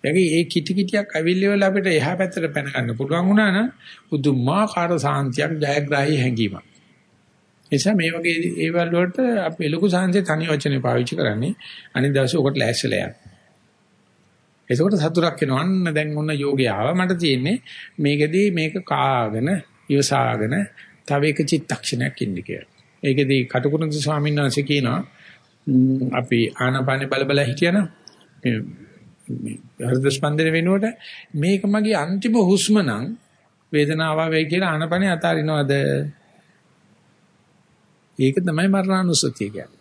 Speaker 1: ඒකේ ඒ කිටි කිටියක් අවිල්ලෙවල අපිට එහා පැත්තට පැන ගන්න පුළුවන් වුණා නම් පුදුමාකාර සාන්තියක් ජයග්‍රාහී හැඟීමක්. එනිසා මේ වගේ ඒවල් වලට අපි ලොකු සාන්තිය තනි වචනේ පාවිච්චි කරන්නේ අනිත් දවසේ ඔකට ලෑස්තිලා යන්න. ඒකෝට සතුටක් එනවා. අන්න දැන් ඔන්න යෝගය ආවා. මට තියෙන්නේ මේකෙදී මේක කාගෙන ඉවසාගෙන තව එක චිත්තක්ෂණයක් ඉන්න කියලා. ඒකෙදී කටුකුරුන්ති ස්වාමීන් වහන්සේ කියනවා අපි ආනාපානේ බල බල හිටියනම් මේ හෘද ස්පන්දන වෙනුවට මේක මගේ අන්තිම හුස්ම නම් වේදනාව වෙයි කියලා ආනපනේ අතාරිනවද? ඒක තමයි මරණානුස්සතිය කියන්නේ.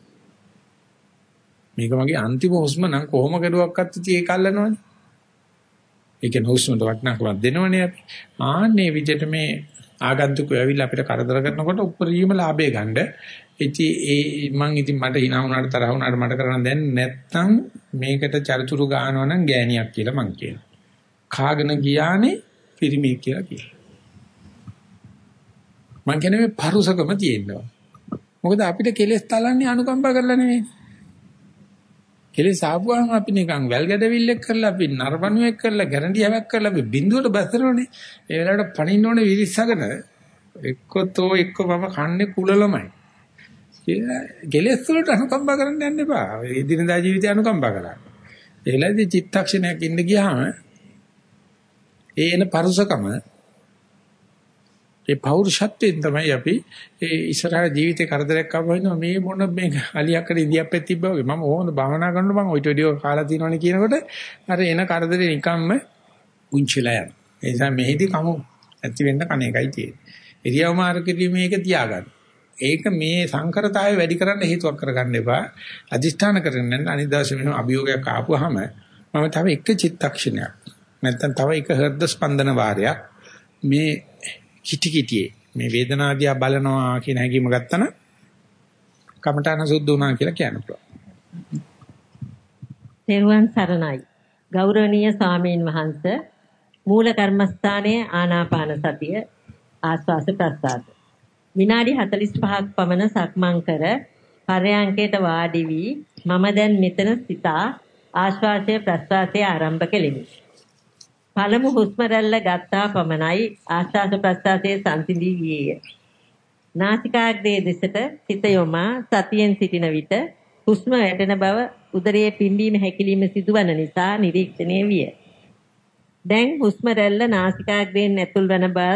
Speaker 1: මේක මගේ අන්තිම හුස්ම නම් කොහොම කරුවක්වත් ඉති ඒක අල්ලනවනේ. ඒක හුස්මට වටනකමක් දෙනවනේ අපි. ආන්නේ විදිහට මේ ආගන්තුකෝ ඇවිල්ලා අපිට කරදර කරනකොට උපරිම ලාභය ගන්න. ඉතින් ඒ මං ඉතින් මට hina වුණාට තරහ වුණාට මට කරන්න දැන් නැත්තම් මේකට චරිචුරු ගන්නවා නම් ගෑණියක් කියලා මං කියනවා. කාගෙන ගියානේ පිරිමියෙක් කියලා කියනවා. මං කියන්නේ මේ පරුසකම තියෙනවා. මොකද අපිට කෙලස් තලන්නේ අනුකම්පා කරලා නෙමෙයි. කෙලස් ආපුවාම අපි නිකන් වැල් ගැඩවිල්ලක් කරලා අපි නරබණුවෙක් කරලා ගැරන්ඩියාවක් කරලා අපි බින්දුවට බැසරෝනේ. ඒ වෙලාවට පණින්න ඕනේ විරිස්සගෙන එක්කතෝ එක්ක මම කන්නේ කුලලමයි. කෙලස් වලට අනුකම්පා කරන්න යන්න එපා. ඒ දිනදා ජීවිතය අනුකම්පා කරන්න. ඒලදී චිත්තක්ෂණයක් ඉන්න ගියාම ඒ එන පරුසකම ඒ පෞරුෂත්වයෙන් තමයි අපි ඒ ඉස්සරහ ජීවිතේ කරදරයක් ආවම මේ මොන මේ අලියක්කට ඉදියප්පෙත් තිබ්බා වගේ මම ඕන භාවනා කරනකොට මම ඔයිට විදියෝ කාලා තියෙනවනේ කියනකොට අර එන කරදරේ නිකම්ම උන්චිලා යනවා. ඒ නිසා මෙහිදී කමු ඇති වෙන්න කණ එකයි තියෙන්නේ. ඉරියව් මාර්ගෙදී මේක තියාගන්න. ඒක මේ සංකරතාවය වැඩි කරන්න හේතුවක් කරගන්න එපා. අදිෂ්ඨාන කරගෙන අනිදාශ වෙන අභියෝගයක් ආපුවාම මම තව එක චිත්තක්ෂණයක් නැත්නම් තව එක හෘද ස්පන්දන වාරයක් මේ කිටි කිටියේ මේ වේදනාදියා බලනවා කියන හැඟීම ගත්තම කමඨාන සුද්ධ වුණා කියලා කියන්න පුළුවන්.
Speaker 2: තෙරුවන් සරණයි. ගෞරවනීය සාමීන් වහන්ස මූල කර්මස්ථානයේ ආනාපාන සතිය ආස්වාස ප්‍රස්වාස විනාඩි 45ක් පමණ සක්මන් කර පරයන්කයට වාඩි වී මම දැන් මෙතන සිතා ආශ්වාසය ප්‍රශ්වාසය ආරම්භ කෙලිමි. පළමු හුස්ම රැල්ල ගත්තා පමණයි ආශ්වාස ප්‍රශ්වාසයේ සංසිඳී ගියේය. නාසිකාග්‍රයේ දෙසට සිත යොමා සතියෙන් සිටින විට හුස්ම වැටෙන බව උදරයේ පිම්බීම හැකිලිම සිදුවන නිසා නිරීක්ෂණය විය. දැන් හුස්ම රැල්ල නාසිකාග්‍රයෙන් ඇතුල් වන බව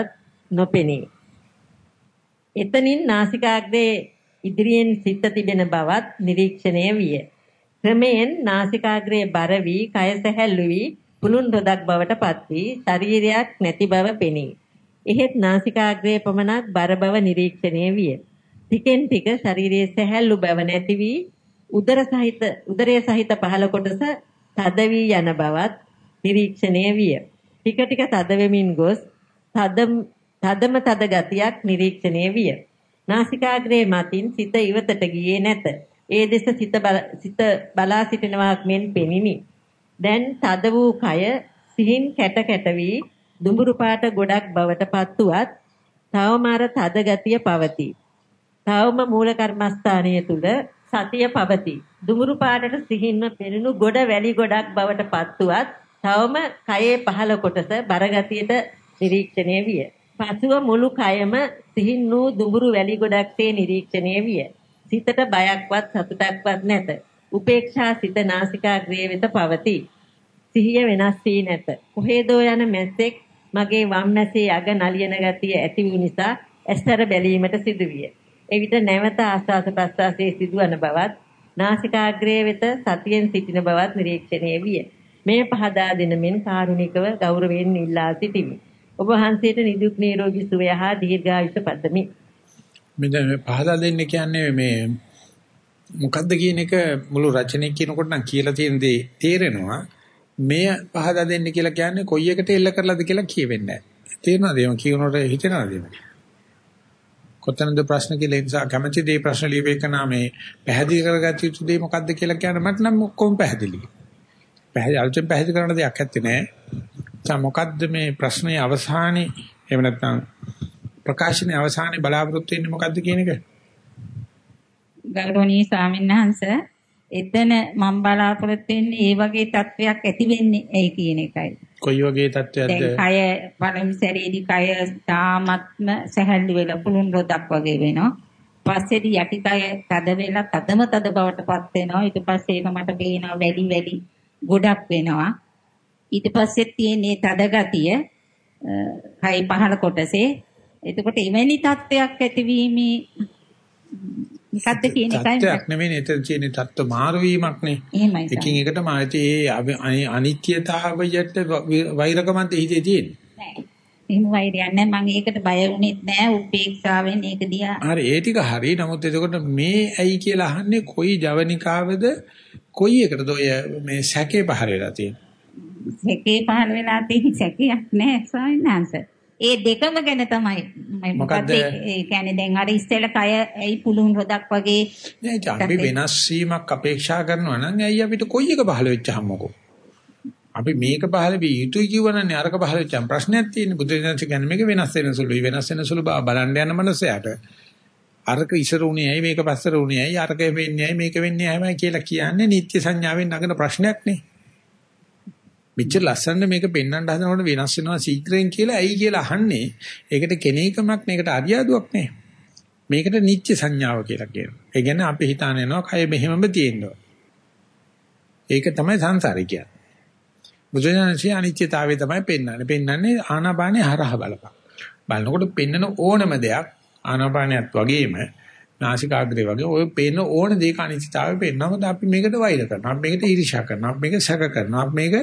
Speaker 2: නොපෙනේ. එතනින් නාසිකාග්‍රයේ ඉදිරියෙන් සිත තිබෙන බවත් නිරීක්ෂණය විය. ක්‍රමයෙන් නාසිකාග්‍රයේ බර වී කය සැහැල්ලු වී පුළුන් රොදක් බවට පත් වී ශරීරයක් නැති බව පෙනේ. එහෙත් නාසිකාග්‍රයේ පමණක් බර බව නිරීක්ෂණය විය. ටිකෙන් ටික ශරීරයේ සැහැල්ලු බව නැති වී උදර සහිත උදරයේ සහිත පහළ කොටස තද වී යන බවත් නිරීක්ෂණය විය. ටික ටික තද වෙමින් ගොස් තද තදම තද ගතියක් නිරීක්ෂණය විය. නාසිකාග්‍රයේ මතින් සිත ඉවතට ගියේ නැත. ඒ දෙස සිත සිත බලා සිටිනවාක් මෙන් පෙනිනි. දැන් තද වූ කය සිහින් කැට කැට වී දුඹුරු පාට ගොඩක් බවට පත්ුවත් තවම අර තද ගතිය පවතී. තවම මූල කර්මස්ථානයේ තුල සතිය පවතී. දුඹුරු පාටට සිහින්ම පෙනුණු ගොඩ වැලි ගොඩක් බවට පත්ුවත් තවම කයේ පහළ කොටස බරගතියට නිරීක්ෂණය විය. පසුව මුළු කයම සිහින් වූ දුඹුරු වැලි ගොඩක්සේ නිරීක්ෂණය විය. සිතට බයක්වත් සතුටක්වත් නැත. උපේක්ෂා සිත නාසිකාග්‍රේ වෙත පවතී. සිහිය වෙනස් වී නැත. කොහෙදෝ යන මැස්සෙක් මගේ වම් මැසේ අග නලියන ගතිය ඇති වූ නිසා ඇස්තර බැලීමට සිදුවිය. එවිට නැවත ආස්වාස ප්‍රස්වාසයේ සිදුවන බවත් නාසිකාග්‍රයේ වෙත සතියෙන් සිටින බවත් නිරීක්ෂණය විය. මේ පහදා දෙන මෙන් කාරුණිකව ගෞරවයෙන් ඉල්ලා සිටිමි. ඔබ වහන්සේට නිදුක් නිරෝගී සුවය හා දීර්ඝායුෂ පතමි.
Speaker 1: මෙතන පහදා දෙන්න කියන්නේ මේ මොකද්ද කියන එක මුළු රචනයේ කියනකොට නම් කියලා තියෙන දේ තේරෙනවා. මෙය පහදා දෙන්න කියලා කියන්නේ කොයි එකට එල්ල කරලාද කියලා කියවෙන්නේ නැහැ. තේරෙනවද? එහෙම කියනකොට හිතෙනවද එහෙම? කොතනද ප්‍රශ්න කියලා නිසා කැමැති දේ ප්‍රශ්න ලියවෙක නාමේ පැහැදිලි කරගත්ත යුතු දේ මොකද්ද කියලා කියන්න මට නම් ඔක්කොම පැහැදිලි. පැහැදිලි අලුතෙන් පැහැදිලි කරන්න දෙයක් නැත්තේ නෑ. දැන් මොකද්ද මේ ප්‍රශ්නේ අවසානයේ එහෙම නැත්නම් ප්‍රකාශනයේ අවසානයේ බලාපොරොත්තු වෙන්නේ මොකද්ද කියන එක?
Speaker 5: ගෞරවනීය ස්වාමීන් වහන්සේ එතන මම බලාපොරොත්තු වෙන්නේ ඒ වගේ තත්වයක් ඇති වෙන්නේ ඇයි කියන එකයි.
Speaker 1: කොයි වගේ තත්වයක්ද?
Speaker 5: දැන් කය පළමු සැරේදී කය තාමත්ම සැහැල්ලු වෙලා පුළුන් රොදක් වගේ වෙනවා. පස්සේදී යටි කය තද වෙලා තදම තද බවට පත් වෙනවා. ඊට පස්සේ ඒක මට පේනවා වැඩි වැඩි ගොඩක් වෙනවා. ඊට පස්සේ තියෙන්නේ තද ගතිය කයි පහළ කොටසේ. එතකොට එවැනි තත්වයක් ඇතිවීමේ මොකද්ද කියන එකයි
Speaker 1: තත්ත්වයක් නෙමෙයි එතන තියෙන තත්ත්ව මාරු වීමක් නේ.
Speaker 5: එහෙමයි.
Speaker 1: එකින් එකට මාති ඒ අනිත්‍යතාවයට වෛරකමත් හිතේ තියෙන්නේ.
Speaker 5: නෑ. එහෙම වෛරයක් නෑ මම ඒකට බය වුණෙත් නෑ උපේක්ෂාවෙන් ඒක දිහා.
Speaker 1: හරි ඒ ටික හරි. නමුත් එතකොට මේ ඇයි කියලා අහන්නේ කොයි ජවනිකාවද කොයි එකටද ඔය මේ සැකේ පහර වෙලා තියෙන්නේ.
Speaker 5: සැකේ පහළ වෙලා තියෙන සැකයක් නෑ ස්වාමීන් වහන්සේ. ඒ දෙකම ගැන තමයි මොකද ඒ කියන්නේ දැන් අර ඉස්සෙල්ලා කය ඇයි පුළුන් රොදක් වගේ
Speaker 1: නෑ අපි වෙනස් වීමක් අපේක්ෂා කරනවා නම් ඇයි අපිට කොයි එක පහළ වෙච්චහමකෝ අපි මේක පහළ වී යුතුයි කියවනනේ අරක පහළ වෙච්ච ප්‍රශ්නයක් තියෙන්නේ බුදු දහම කියන්නේ මේක වෙනස් වෙන සුළුයි වෙනස් වෙන සුළු බලන්න යන මනසයට. අරක ඉසර උනේ ඇයි මේක පස්සර උනේ ඇයි අරක වෙන්නේ ඇයි මේක වෙන්නේ ඇයි කියලා කියන්නේ නිත්‍ය සංඥාවෙන් නගන ප්‍රශ්නයක් නේ මෙච්චර ලස්සන මේක පෙන්වන්න හදනකොට වෙනස් වෙනවා ශීඝ්‍රයෙන් කියලා ඇයි කියලා අහන්නේ. ඒකට කෙනේකමක් මේකට අරියාදුවක් නේ. මේකට නිත්‍ය සංඥාව කියලා කියනවා. ඒ කියන්නේ අපි හිතාන යනවා කය මෙහෙමම තියෙනවා. ඒක තමයි සංසාරය කියන්නේ. බුදුරජාණන්සේ අනිත්‍යතාවය තමයි පෙන්වන්නේ. පෙන්වන්නේ ආනාපානේ හරහා බලපන්. බලනකොට පෙන්නන ඕනම දෙයක් ආනාපානයත් වගේම නාසිකාග්‍රේ වගේ ඔය පේන ඕන දෙයක අනිත්‍යතාවය පෙන්නනකොට අපි මේකට වෛර කරනවා. අපි මේකට ඊර්ෂ්‍යා කරනවා. අපි මේක සැක කරනවා. අපි මේක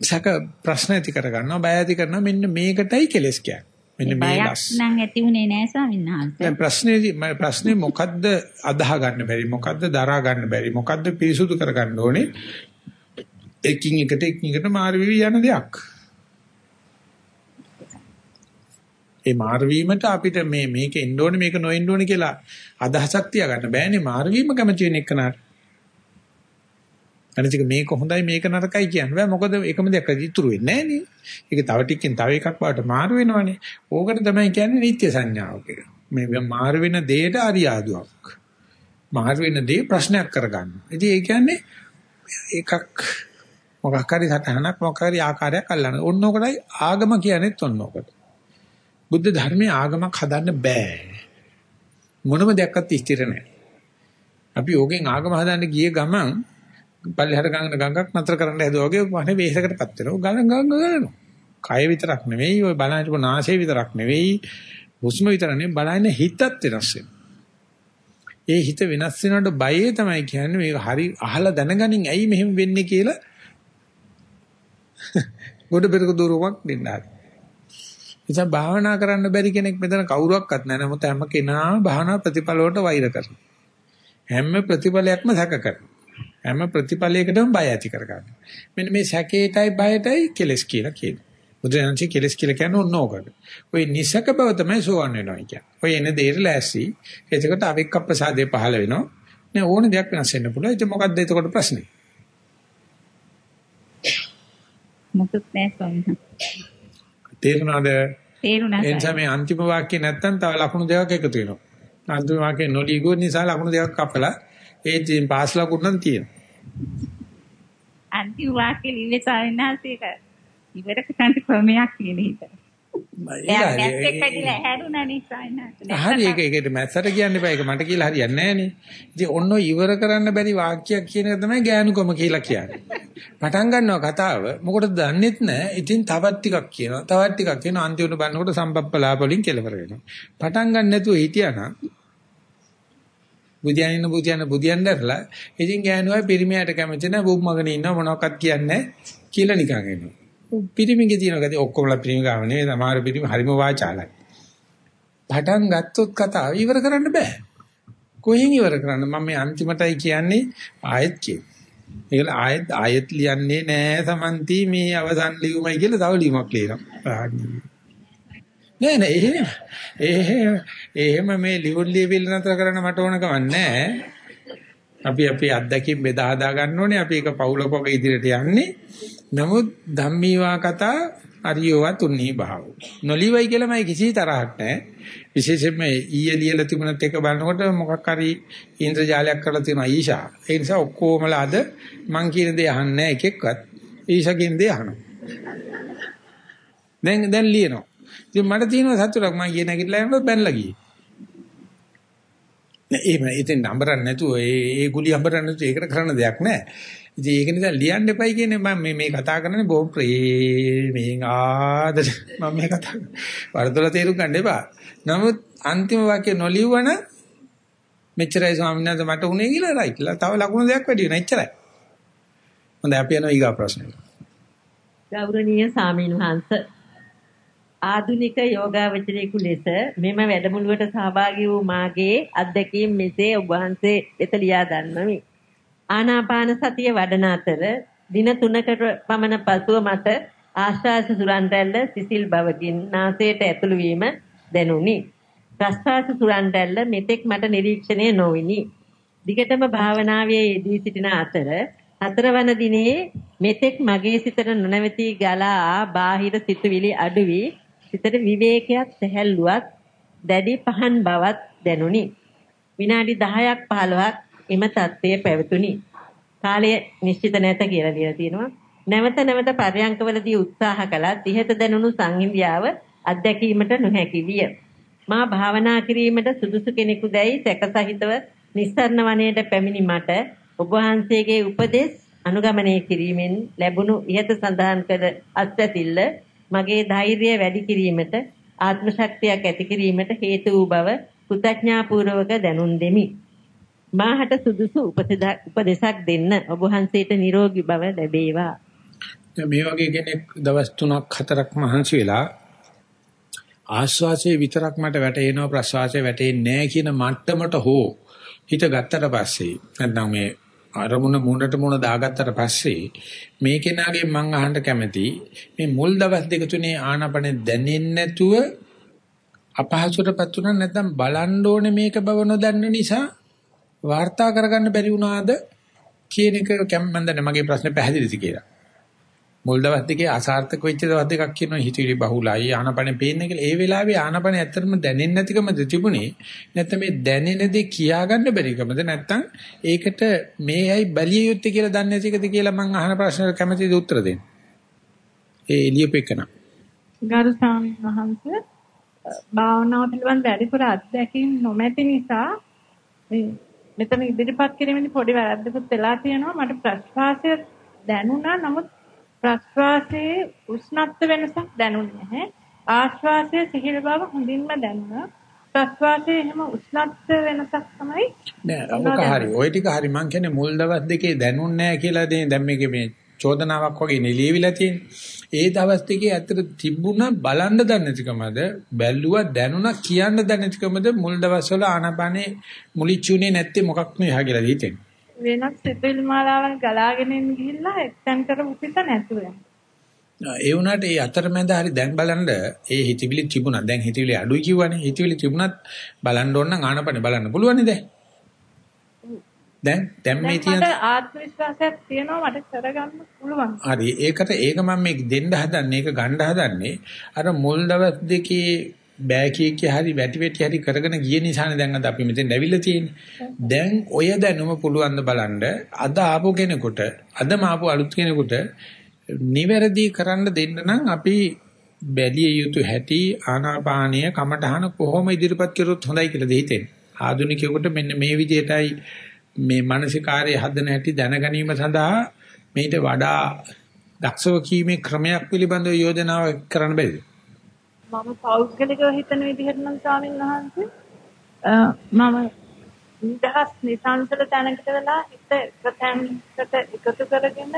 Speaker 1: සැක ප්‍රශ්න ඇති කර ගන්නවා බය ඇති කරනවා. මෙන්න මේකටයි කෙලස් කියන්නේ. මෙන්න මේ ලස්.
Speaker 5: නම් ඇති උනේ නෑ ස්වාමීන් වහන්සේ.
Speaker 1: දැන් ප්‍රශ්නේදී මම ප්‍රශ්නේ මොකද්ද අදාහ ගන්න බැරි? මොකද්ද දරා ගන්න බැරි? මොකද්ද පිරිසුදු කර ගන්න ඕනේ? එකින් එකට එකින් එකට මාරු වෙවි යන දෙයක්. ඒ මාරු වීමට අපිට මේ මේක එන්න ඕනේ මේක නොඑන්න ඕනේ කියලා අදහසක් තියාගන්න බෑනේ. මාරු වීම කැමති වෙන එකනට අනිතික මේක හොඳයි මේක නරකයි කියන්න බෑ මොකද එකම දෙයක් ඉතුරු වෙන්නේ නැහැ ඒක තව ටිකකින් තව එකක් වාට මාරු වෙනවනේ. ඕකට තමයි කියන්නේ නිත්‍ය සංඥාව කියලා. මේ මාරු වෙන දෙයට අරියාදුවක්. මාරු වෙන දේ ප්‍රශ්නයක් කරගන්න. ඉතින් ඒ කියන්නේ එකක් මොකක් හරි සටහනක් මොකක් හරි ආකාරයක් අල්ලන. ඕන ඔකටයි ආගම කියන්නේත් ඔන්න ඔකට. බුද්ධ ධර්මයේ ආගමක් හදන්න බෑ. මොනම දෙයක්වත් ස්ථිර නැහැ. අපි ඕකෙන් ආගම හදන්න ගිය ගමන් පල්ලෙහාට ගඟන ගඟක් නතර කරන්න හැදුවා වගේ වහනේ වෙහෙසකටපත් වෙනවා. ගඟ ගඟ ගලනවා. කය විතරක් නෙවෙයි ඔය බලන හිටපු නාසය විතරක් නෙවෙයි හුස්ම විතර නෙවෙයි බලන හිතත් වෙනස් වෙනවා. ඒ හිත වෙනස් වෙනකොට බයේ තමයි කියන්නේ මේක හරි අහලා දැනගනින් ඇයි මෙහෙම වෙන්නේ කියලා [LAUGHS] ගොඩ පෙරක දුරුවක් දෙන්න හරි. ඉතින් භාවනා කරන්න බැරි කෙනෙක් මෙතන කවුරුවක්වත් නැහැ. නමුත් හැම කෙනාම භාවනා ප්‍රතිඵල වලට වෛර කරනවා. හැම ප්‍රතිඵලයක්ම සැක කරනවා. හැම ප්‍රතිඵලයකටම බය ඇති කරගන්නවා. මෙන්න මේ සැකේටයි බයටයි කෙලස් කියලා කියනවා. බුදුරජාණන්සේ කෙලස් කියලා කියන්නේ ඕන ඕකට. ওই නිසක බව තමයි සෝවන් වෙනවා කියන්නේ. ඔය එන දෙයට ලෑස්ති. එතකොට අවික්කප්පසාදේ පහළ වෙනවා. නේ ඕන දෙයක් වෙනස් වෙන්න පුළුවන්. ඉතින් මොකද්ද එතකොට ප්‍රශ්නේ?
Speaker 5: මොකුත් නැහැ ස්වාමීන්
Speaker 1: තේරුණාද?
Speaker 5: තේරුණා
Speaker 1: එනිසා මේ අන්තිම වාක්‍ය නැත්තම් තව ලකුණු දෙකක් එකතු වෙනවා. අන්තිම වාක්‍ය නොලී ගොන් නිසා ලකුණු දෙකක් කපලා ඒ ඉතින් පාස් ලකුණු නම් තියෙනවා.
Speaker 5: අන්තිම වාක්‍ය ස්වාමීන් වහන්සේ ඉවර කරන්න ක්‍රමයක් කියන හිත. දැන් මැස්සෙක් පැටිලා හැරුණානේ ස්වාමීන්
Speaker 1: හරි ඒක ඒකට මැස්සට කියන්න එපා ඒක මට කියලා හරියන්නේ නැහනේ. ඉතින් ඔන්න ඉවර කරන්න බැරි වාක්‍යයක් කියන එක තමයි ගෑනුකම කියලා කියන්නේ. පටන් ගන්නවා කතාව මොකටද දන්නෙත් නැහැ. ඉතින් තවත් ටිකක් කියනවා. තවත් ටිකක් කියනවා අන්තිමට බලනකොට සම්පප්පලාප වලින් කෙලවර වෙනවා. පටන් ගන්න නැතුව හිටියානම් බුදියන් ඉන්න බුදියන් බුදියන් දැරලා ඉතින් ගෑනුවයි පිරිමියාට කැමති නැහැ බුම්මගෙන ඉන්න මොනවක්වත් කියන්නේ කියලා නිකන් එනවා. පිරිමිගේ තියෙන ගතිය ඔක්කොමලා පිරිමි ගාව නෙවෙයි සමහර පිරිමි හරිම වාචාලයි. පටන් ගත්තොත් කතාව ඉවර කරන්න බෑ. කොහෙන් ඉවර කරන්න මම මේ අන්තිමටයි කියන්නේ ආයෙත් කිය. ඒකල ආයෙත් ආයෙත් ලියන්නේ නෑ සමන්ති මේ අවසන් ලියුමයි කියලා තව ලියුමක් ලියනවා. නෑ නෑ එහෙම එහෙම එහෙම මේ ලියුම් ලියවිල් නතර කරන්න මට ඕන කමක් නෑ. අපි අපි අත්දැකීම් බෙදා හදා ගන්න ඕනේ. අපි ඒක පවුලකක ඉදිරියට යන්නේ. නමුත් ධම්මීවා කතා අරියෝවා තුන්නී භාව. නොලිවයි කියලා මම කිසි තරහක් නැහැ. විශේෂයෙන්ම ඊයේ ලියලා තිබුණත් එක බලනකොට මොකක් හරි ඉන්ද්‍රජාලයක් කරලා තියෙනවා ඊෂා. ඒ නිසා ඔක්කොමලා අද මං කියන දේ අහන්නේ නැහැ එකෙක්වත්. ඊෂා කියන දේ අහනවා. දැන් දැන් ලියනවා. ඉතින් මට තියෙනවා සතුටක් මම කියන නැගිටලා යනකොට බැනලා ගියේ. නෑ එහෙම ඉතින් නම්බරක් නැතුව ඒ ඒ ගුලි අඹරන්න නැතුව ඒකට කරන්න දෙයක් නෑ. ඉතින් ඒක නිසා ලියන්න එපයි කියන්නේ මම මේ මේ කතා කරන්නේ බොහොම ප්‍රේමයෙන් ආදර මම මේ කතා වරදොල තේරුම් ගන්න එපා. නමුත් අන්තිම වාක්‍ය නොලියවන මෙච්චරයි ස්වාමීන් වහන්සේ මට උනේ කියලා රයිට්. තව ලකුණු දෙයක් වැඩි වෙනවා එච්චරයි. හොඳයි අපි යනවා ඊගා ප්‍රශ්නෙට.
Speaker 2: ගෞරවනීය සාමීන් වහන්සේ ආධුනික යෝගාවචරයෙකු ලෙස මෙම වැඩමුළුවට සහභාගී වූ මාගේ අත්දැකීම් මෙසේ ඔබ වහන්සේ වෙත ලියා දන්වමි. ආනාපාන සතිය වඩන අතර දින 3කට පමණ පසුව මට ආශ්වාස සුරන් රැල්ල සිසිල් බවකින් නාසයට ඇතුළු වීම දැනුනි. ප්‍රශ්වාස සුරන් රැල්ල මෙතෙක් මට නිරීක්ෂණය නොවිනි. දිගටම භාවනාවේ යෙදී සිටින අතර හතරවන දිනේ මෙතෙක් මගේ සිතට නොනවති ගලා බාහිර සිතුවිලි අඩු වී සිතට විවේකයක් සැහැල්ලුවක් දැඩි පහන් බවක් දැනුනි. විනාඩි 10ක් 15ක් එම தත්ත්වය පැවතුනි. කාලය නිශ්චිත නැත කියලා ලියලා තියෙනවා. නැවත නැවත පර්යංකවලදී උත්සාහ කළත් ඉහත දැනුණු සංහිඳියාව අත්දැකීමට නොහැකි විය. මා භාවනා කිරීමට සුදුසු කෙනෙකු දැයි සැකසහිතව නිස්සරණ වනයේට පැමිණි මට ඔබ වහන්සේගේ උපදෙස් අනුගමනය කිරීමෙන් ලැබුණු ඉහත සඳහන් කළ අත්ැතිල්ල මගේ ධෛර්යය වැඩි කිරීමට ආත්ම ශක්තියක් ඇති කිරීමට හේතු වූ බව කෘතඥාපූර්වක දැනුම් දෙමි. මාහට සුදුසු උපදෙසක් දෙන්න ඔබ වහන්සේට නිරෝගී බව ලැබේවා.
Speaker 1: මේ වගේ කෙනෙක් දවස් 3ක් 4ක් මහන්සි වෙලා ආශ්වාසයේ විතරක් මට වැටෙනවා ප්‍රශ්වාසයේ වැටෙන්නේ නැහැ කියන මට්ටමට හෝ හිත ගත්තට පස්සේ නැත්නම් මේ අරමුණ මුණට මුණ දාගත්තට පස්සේ මේ කෙනාගේ මං අහන්න කැමති මේ මුල් දවස් දෙක තුනේ ආනපනේ දැනෙන්නේ නැතුව අපහසුටපත් උනා නැත්නම් බලන්න ඕනේ මේක බව නොදන්න නිසා වාර්තා කරගන්න බැරි වුණාද කියන එක මම දන්නේ මගේ ප්‍රශ්නේ පැහැදිලිද කියලා. මුල් දවස් දෙකේ අසාර්ථක වෙච්ච දවස් දෙකක් කියනවා හිතවිලි බහුලයි ආනපන පේන්නේ කියලා. ඒ වෙලාවේ ආනපන ඇත්තටම දැනෙන්නේ නැතිකමද තිබුණේ. නැත්නම් මේ දැනෙන දේ කියාගන්න බැරිකමද නැත්නම් ඒකට මේයි බැලිය යුත්තේ කියලා දන්නේ නැති එකද කියලා මම අහන ප්‍රශ්නට කැමැතිද උත්තර දෙන්න. ඒ එළියපෙකන.
Speaker 6: ගරු ස්වාමීන් වහන්සේ භාවනාව පිළිබඳ වැඩිපුර අත්දැකීම් නොමැති නිසා මේ මෙතන ඉදිරිපත් කිරීමේදී පොඩි වැරද්දකුත් වෙලා තියෙනවා මට ප්‍රශ්වාසය දැනුණා නමුත් ප්‍රශ්වාසයේ උෂ්ණත්ව වෙනසක් දැනුනේ නැහැ. ආශ්වාසයේ සිහිල් බව හොඳින්ම දැනුණා. ප්‍රශ්වාසයේ එහෙම උෂ්ණත්ව වෙනසක් තමයි
Speaker 1: නෑ ඔක හරි. ওই ටික හරි මං කියන්නේ මුල් දවස් දෙකේ දැනුන්නේ නැහැ කියලා දැන් මේකේ මේ චෝදනාවක් වගේ නෙලියවිලා තියෙන්නේ. ඒ දවස් දෙකේ ඇත්තට තිබුණා බලන්න දන්නේ නැතිකමද? බැලුවා දැනුණා කියන්න දන්නේ නැතිකමද? මුල් දවස්වල ආනපනේ මුලිච්චුනේ නැත්තේ මොකක් නෙහා කියලා හිතෙන්නේ.
Speaker 6: වෙනත් සිතුවිලි මාලාවල් ගලාගෙන ගිහිල්ලා එක්තෙන් කරපු පිට නැතුව
Speaker 1: ඒ වුණාට ඒ අතරමැද හරි දැන් බලන්න ඒ හිතවිලි තිබුණා. දැන් හිතවිලි අඩුයි කිව්වනේ. හිතවිලි තිබුණත් බලන්න ඕන නම් ආනපනේ බලන්න පුළුවන් නේද? දැන් දැන් මේ තියෙන
Speaker 6: ආත්ම විශ්වාසයක් තියෙනවා මට කරගන්න පුළුවන්.
Speaker 1: හරි ඒකට ඒක මම මේ දෙන්න හදන්නේ ඒක ගන්න හදන්නේ අර මුල් දවස් දෙකේ බෑකියක හරි වැටි වැටි හරි කරගෙන ගිය නිසානේ දැන් අද අපි මෙතෙන් ඇවිල්ලා තියෙන්නේ. දැන් ඔය දැනුම පුළුවන් ද බලන්න අද ආපු කෙනෙකුට අදම ආපු අලුත් කෙනෙකුට නිවැරදි කරන්න දෙන්න නම් අපි බැලිය යුතු හැටි ආනාපානීය කමඨහන කොහොම ඉදිරිපත් කරොත් හොඳයි කියලා දෙහිතෙන්නේ. ආධුනිකයෙකුට මෙන්න මේ විදිහටයි මේ මානසිකාර්ය හදන හැටි දැන ගැනීම සඳහා මේට වඩා දක්ෂව කීමේ ක්‍රමයක් පිළිබඳව යෝජනාවක් කරන්න බැරිද?
Speaker 6: මම පෞද්ගලිකව හිතන විදිහට නම් ස්වාමීන් වහන්සේ මම නිදහස් නිසංසල තැනකට වෙලා හිත එකතැනකට එකතු කරගෙන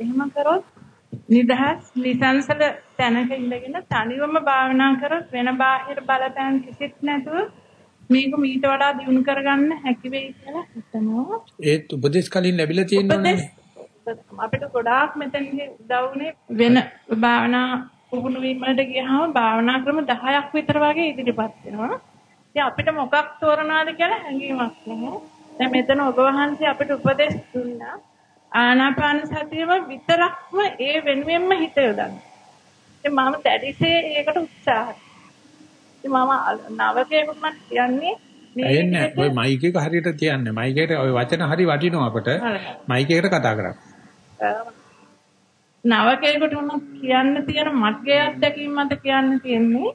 Speaker 6: එහෙම කරොත් නිදහස් නිසංසල තැනක ඉඳගෙන තනිවම භාවනා කරොත් වෙන බාහිර බලපෑම් කිසිත් නැතුව මේක මීට වඩා දියුණු කරගන්න හැකි වෙයි කියලා හිතනවා.
Speaker 1: ඒත් උපදේශ කලින් ලැබිලා තියෙනවනේ.
Speaker 6: අපිට ගොඩාක් මෙතනදී උදව් වෙන භාවනා පුහුණු වීමකට ගියහම භාවනා ක්‍රම 10ක් විතර වගේ ඉදිරිපත් වෙනවා. ඉතින් අපිට මොකක් තෝරනවාද කියලා හැඟීමක් නැහැ. දැන් මෙතන ඔබ වහන්සේ අපිට උපදෙස් දුන්නා. ආනාපාන සතියම විතරක්ම ඒ වෙනුවෙන්ම හිත යොදන්න. ඉතින් මම දැඩිසේ ඒකට උත්සාහ මම නවකේකට මම කියන්නේ
Speaker 1: එන්නේ ඔය මයික් එක හරියට තියන්නේ මයික් එකට ඔය වචන හරි වටිනවා අපට මයික් එකට කතා කරා
Speaker 6: නවකේකට උනත් කියන්න තියෙන මගේ අත්දැකීම් මත කියන්න තියෙන්නේ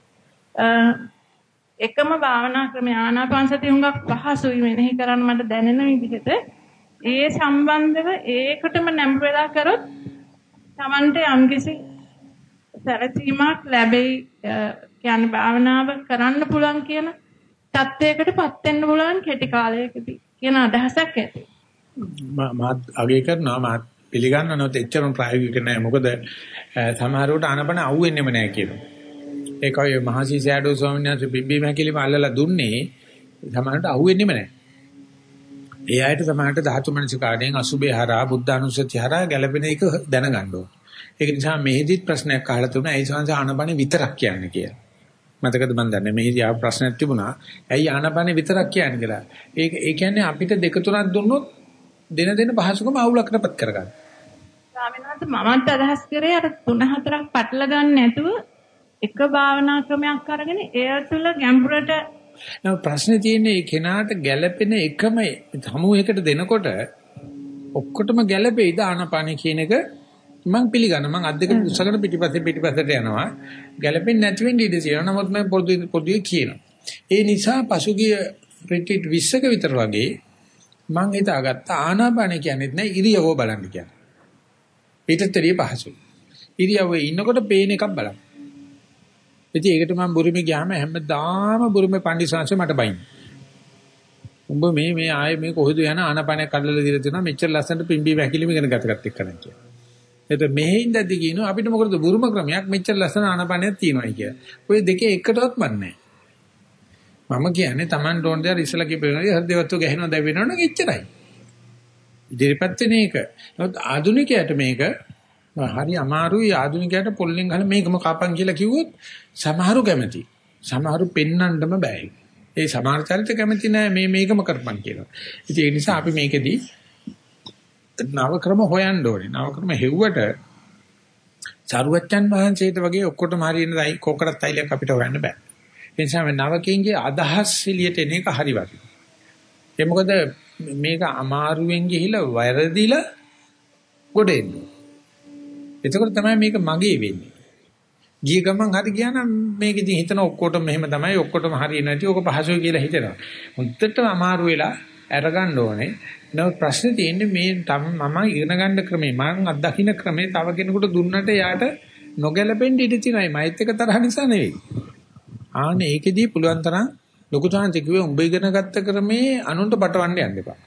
Speaker 6: එකම භාවනා ක්‍රමය ආනාපාන සතිය හුඟක් පහසුයි මෙනෙහි කරන්න මට දැනෙන විදිහට ඒ සම්බන්ධව ඒකටම නැඹුරු වෙලා කරොත් Tamante යම්කිසි සැලසීමක් ලැබෙයි කියන්නේ භාවනාව කරන්න පුළුවන් කියන තත්වයකටපත් වෙන්න පුළුවන් කෙටි කාලයකදී කියන අදහසක් ඇති.
Speaker 1: මාත් අගය කරනවා මාත් පිළිගන්න නොත් එච්චරම ප්‍රායෝගික නෑ මොකද සමහරවට අනපන අහුවෙන්නෙම නෑ කියනවා. ඒකයි මහසි සෑඩෝ ස්වාමීන් වහන්සේ බිබ්බි මහකිලිම අල්ලලා දුන්නේ සමහරට අහුවෙන්නෙම නෑ. ඒ ආයත සමහරට ධාතු මනසිකාණයෙන් අසුබේ හරහා බුද්ධානුස්සති හරහා ගැළපෙන එක දැනගන්න ඕන. ඒක නිසා මෙහිදිත් ප්‍රශ්නයක් අහලා තුනා ඒ සංස ආනපන විතරක් කියන්නේ කියලා. මතකද මන් දන්නේ මෙහිදී ආ ප්‍රශ්නයක් තිබුණා. ඇයි ආනපන විතරක් කියන්නේ කියලා. ඒක ඒ කියන්නේ අපිට දෙක තුනක් දුන්නොත් දින දින පහසුකම අවුලකටපත් කරගන්න.
Speaker 6: ස්වාමීන් වහන්සේ මමත් අදහස් කරේ අර තුන හතරක් පටල ගන්න නැතුව එක භාවනා ක්‍රමයක් අරගෙන එය තුළ ගැඹුරට
Speaker 1: නම ප්‍රශ්නේ තියෙන්නේ ඒ කෙනාට ගැළපෙන එකම සමූහයකට දෙනකොට ඔක්කොටම ගැළපෙයිද ආනපාන කියන එක මම පිළිගන්නවා මම අද්දක උසගෙන පිටිපස්සේ පිටිපස්සට යනවා. ගැළපෙන්නේ නැති වෙන්න ඉඩ තියෙනවා. නමුත් මම පොදු පොදුවේ කියනවා. ඒ නිසා පසුගිය රිට්‍රීට් 20ක විතර වගේ මම හිතාගත්ත ආනාපාන කියන්නේ නැහැ ඉරියව්ව බලන්න කියන්නේ. පිටතරිය පහසුයි. ඉරියව්වේ ඉන්නකොට පේන එකක් බලන්න. ඉතින් ඒකට මම බුරුමේ ගියාම හැමදාම බුරුමේ පණ්ඩිතසංශ මට බයින්. උඹ මේ මේ ආයේ මේ කොහෙද යන ආනාපානයක් අල්ලලා දීලා තියෙනවා මෙච්චර ලස්සනට පිම්බි වැකිලිම ඉගෙන ගතගත් එක්කන කියලා. එතකොට මෙහෙ ඉඳද්දි කියනවා අපිට මොකටද බුරුම ක්‍රමයක් මෙච්චර ලස්සන ආනපනයක් තියෙනවා කියලා. ඔය දෙකේ එකටවත් මන්නේ මම කියන්නේ Taman ඩෝන් දෙය ඉස්සලා කියපේනවා හෘදවත්ව ගහනවා දැවෙනවා නම් එච්චරයි. ඉදිරිපත් වෙන එක. නමුත් ආධුනිකයට මේක හරි අමාරුයි ආධුනිකයට පොල්ලෙන් ගහලා මේකම කපන් කියලා කිව්වොත් සමහරු කැමති. සමහරු පෙන්වන්නම බෑ. ඒ සමහර චරිත කැමති නෑ මේ මේකම කරපන් කියලා. ඉතින් ඒ නිසා අපි මේකෙදී නව ක්‍රම හොයන්න ඕනේ. නව ක්‍රම හෙව්වට සරුවච්චන් වහන්සේට වගේ ඔක්කොටම හරියන කෝකරත් තෛලයක් අපිට හොයන්න බෑ. ඒ නිසා මේ නවකීන්ගේ අදහස් එළියට එන එක හරි වටිනවා. ඒ මොකද මේක අමාරුවෙන් ගිහිලා වැරදිලා ගොඩ එන්න. එතකොට තමයි මේක මගේ වෙන්නේ. ගිය ගමන් හරි ගියා නම් මේක ඉතින් හිතන ඔක්කොටම මෙහෙම තමයි ඔක්කොටම හරියන්නේ නැති ඕක පහසුයි කියලා හිතනවා. හොන්දටම අමාරු වෙලා අරගන්න ඕනේ. නමුත් ප්‍රශ්නේ තියෙන්නේ මේ මම ඉගෙන ගන්න ක්‍රමේ මම අත්දකින්න ක්‍රමේ තව කෙනෙකුට දුන්නට යාට නොගැලපෙන්න ඉඩ තියෙනයි. මයිත් එක තරහ නිසා නෙවෙයි. ආනේ ඒකෙදී පුළුවන් තරම් ලොකු chance කිව්වේ උඹ ඉගෙන ගත්ත ක්‍රමේ අනුන්ට පටවන්න යන්න එපා.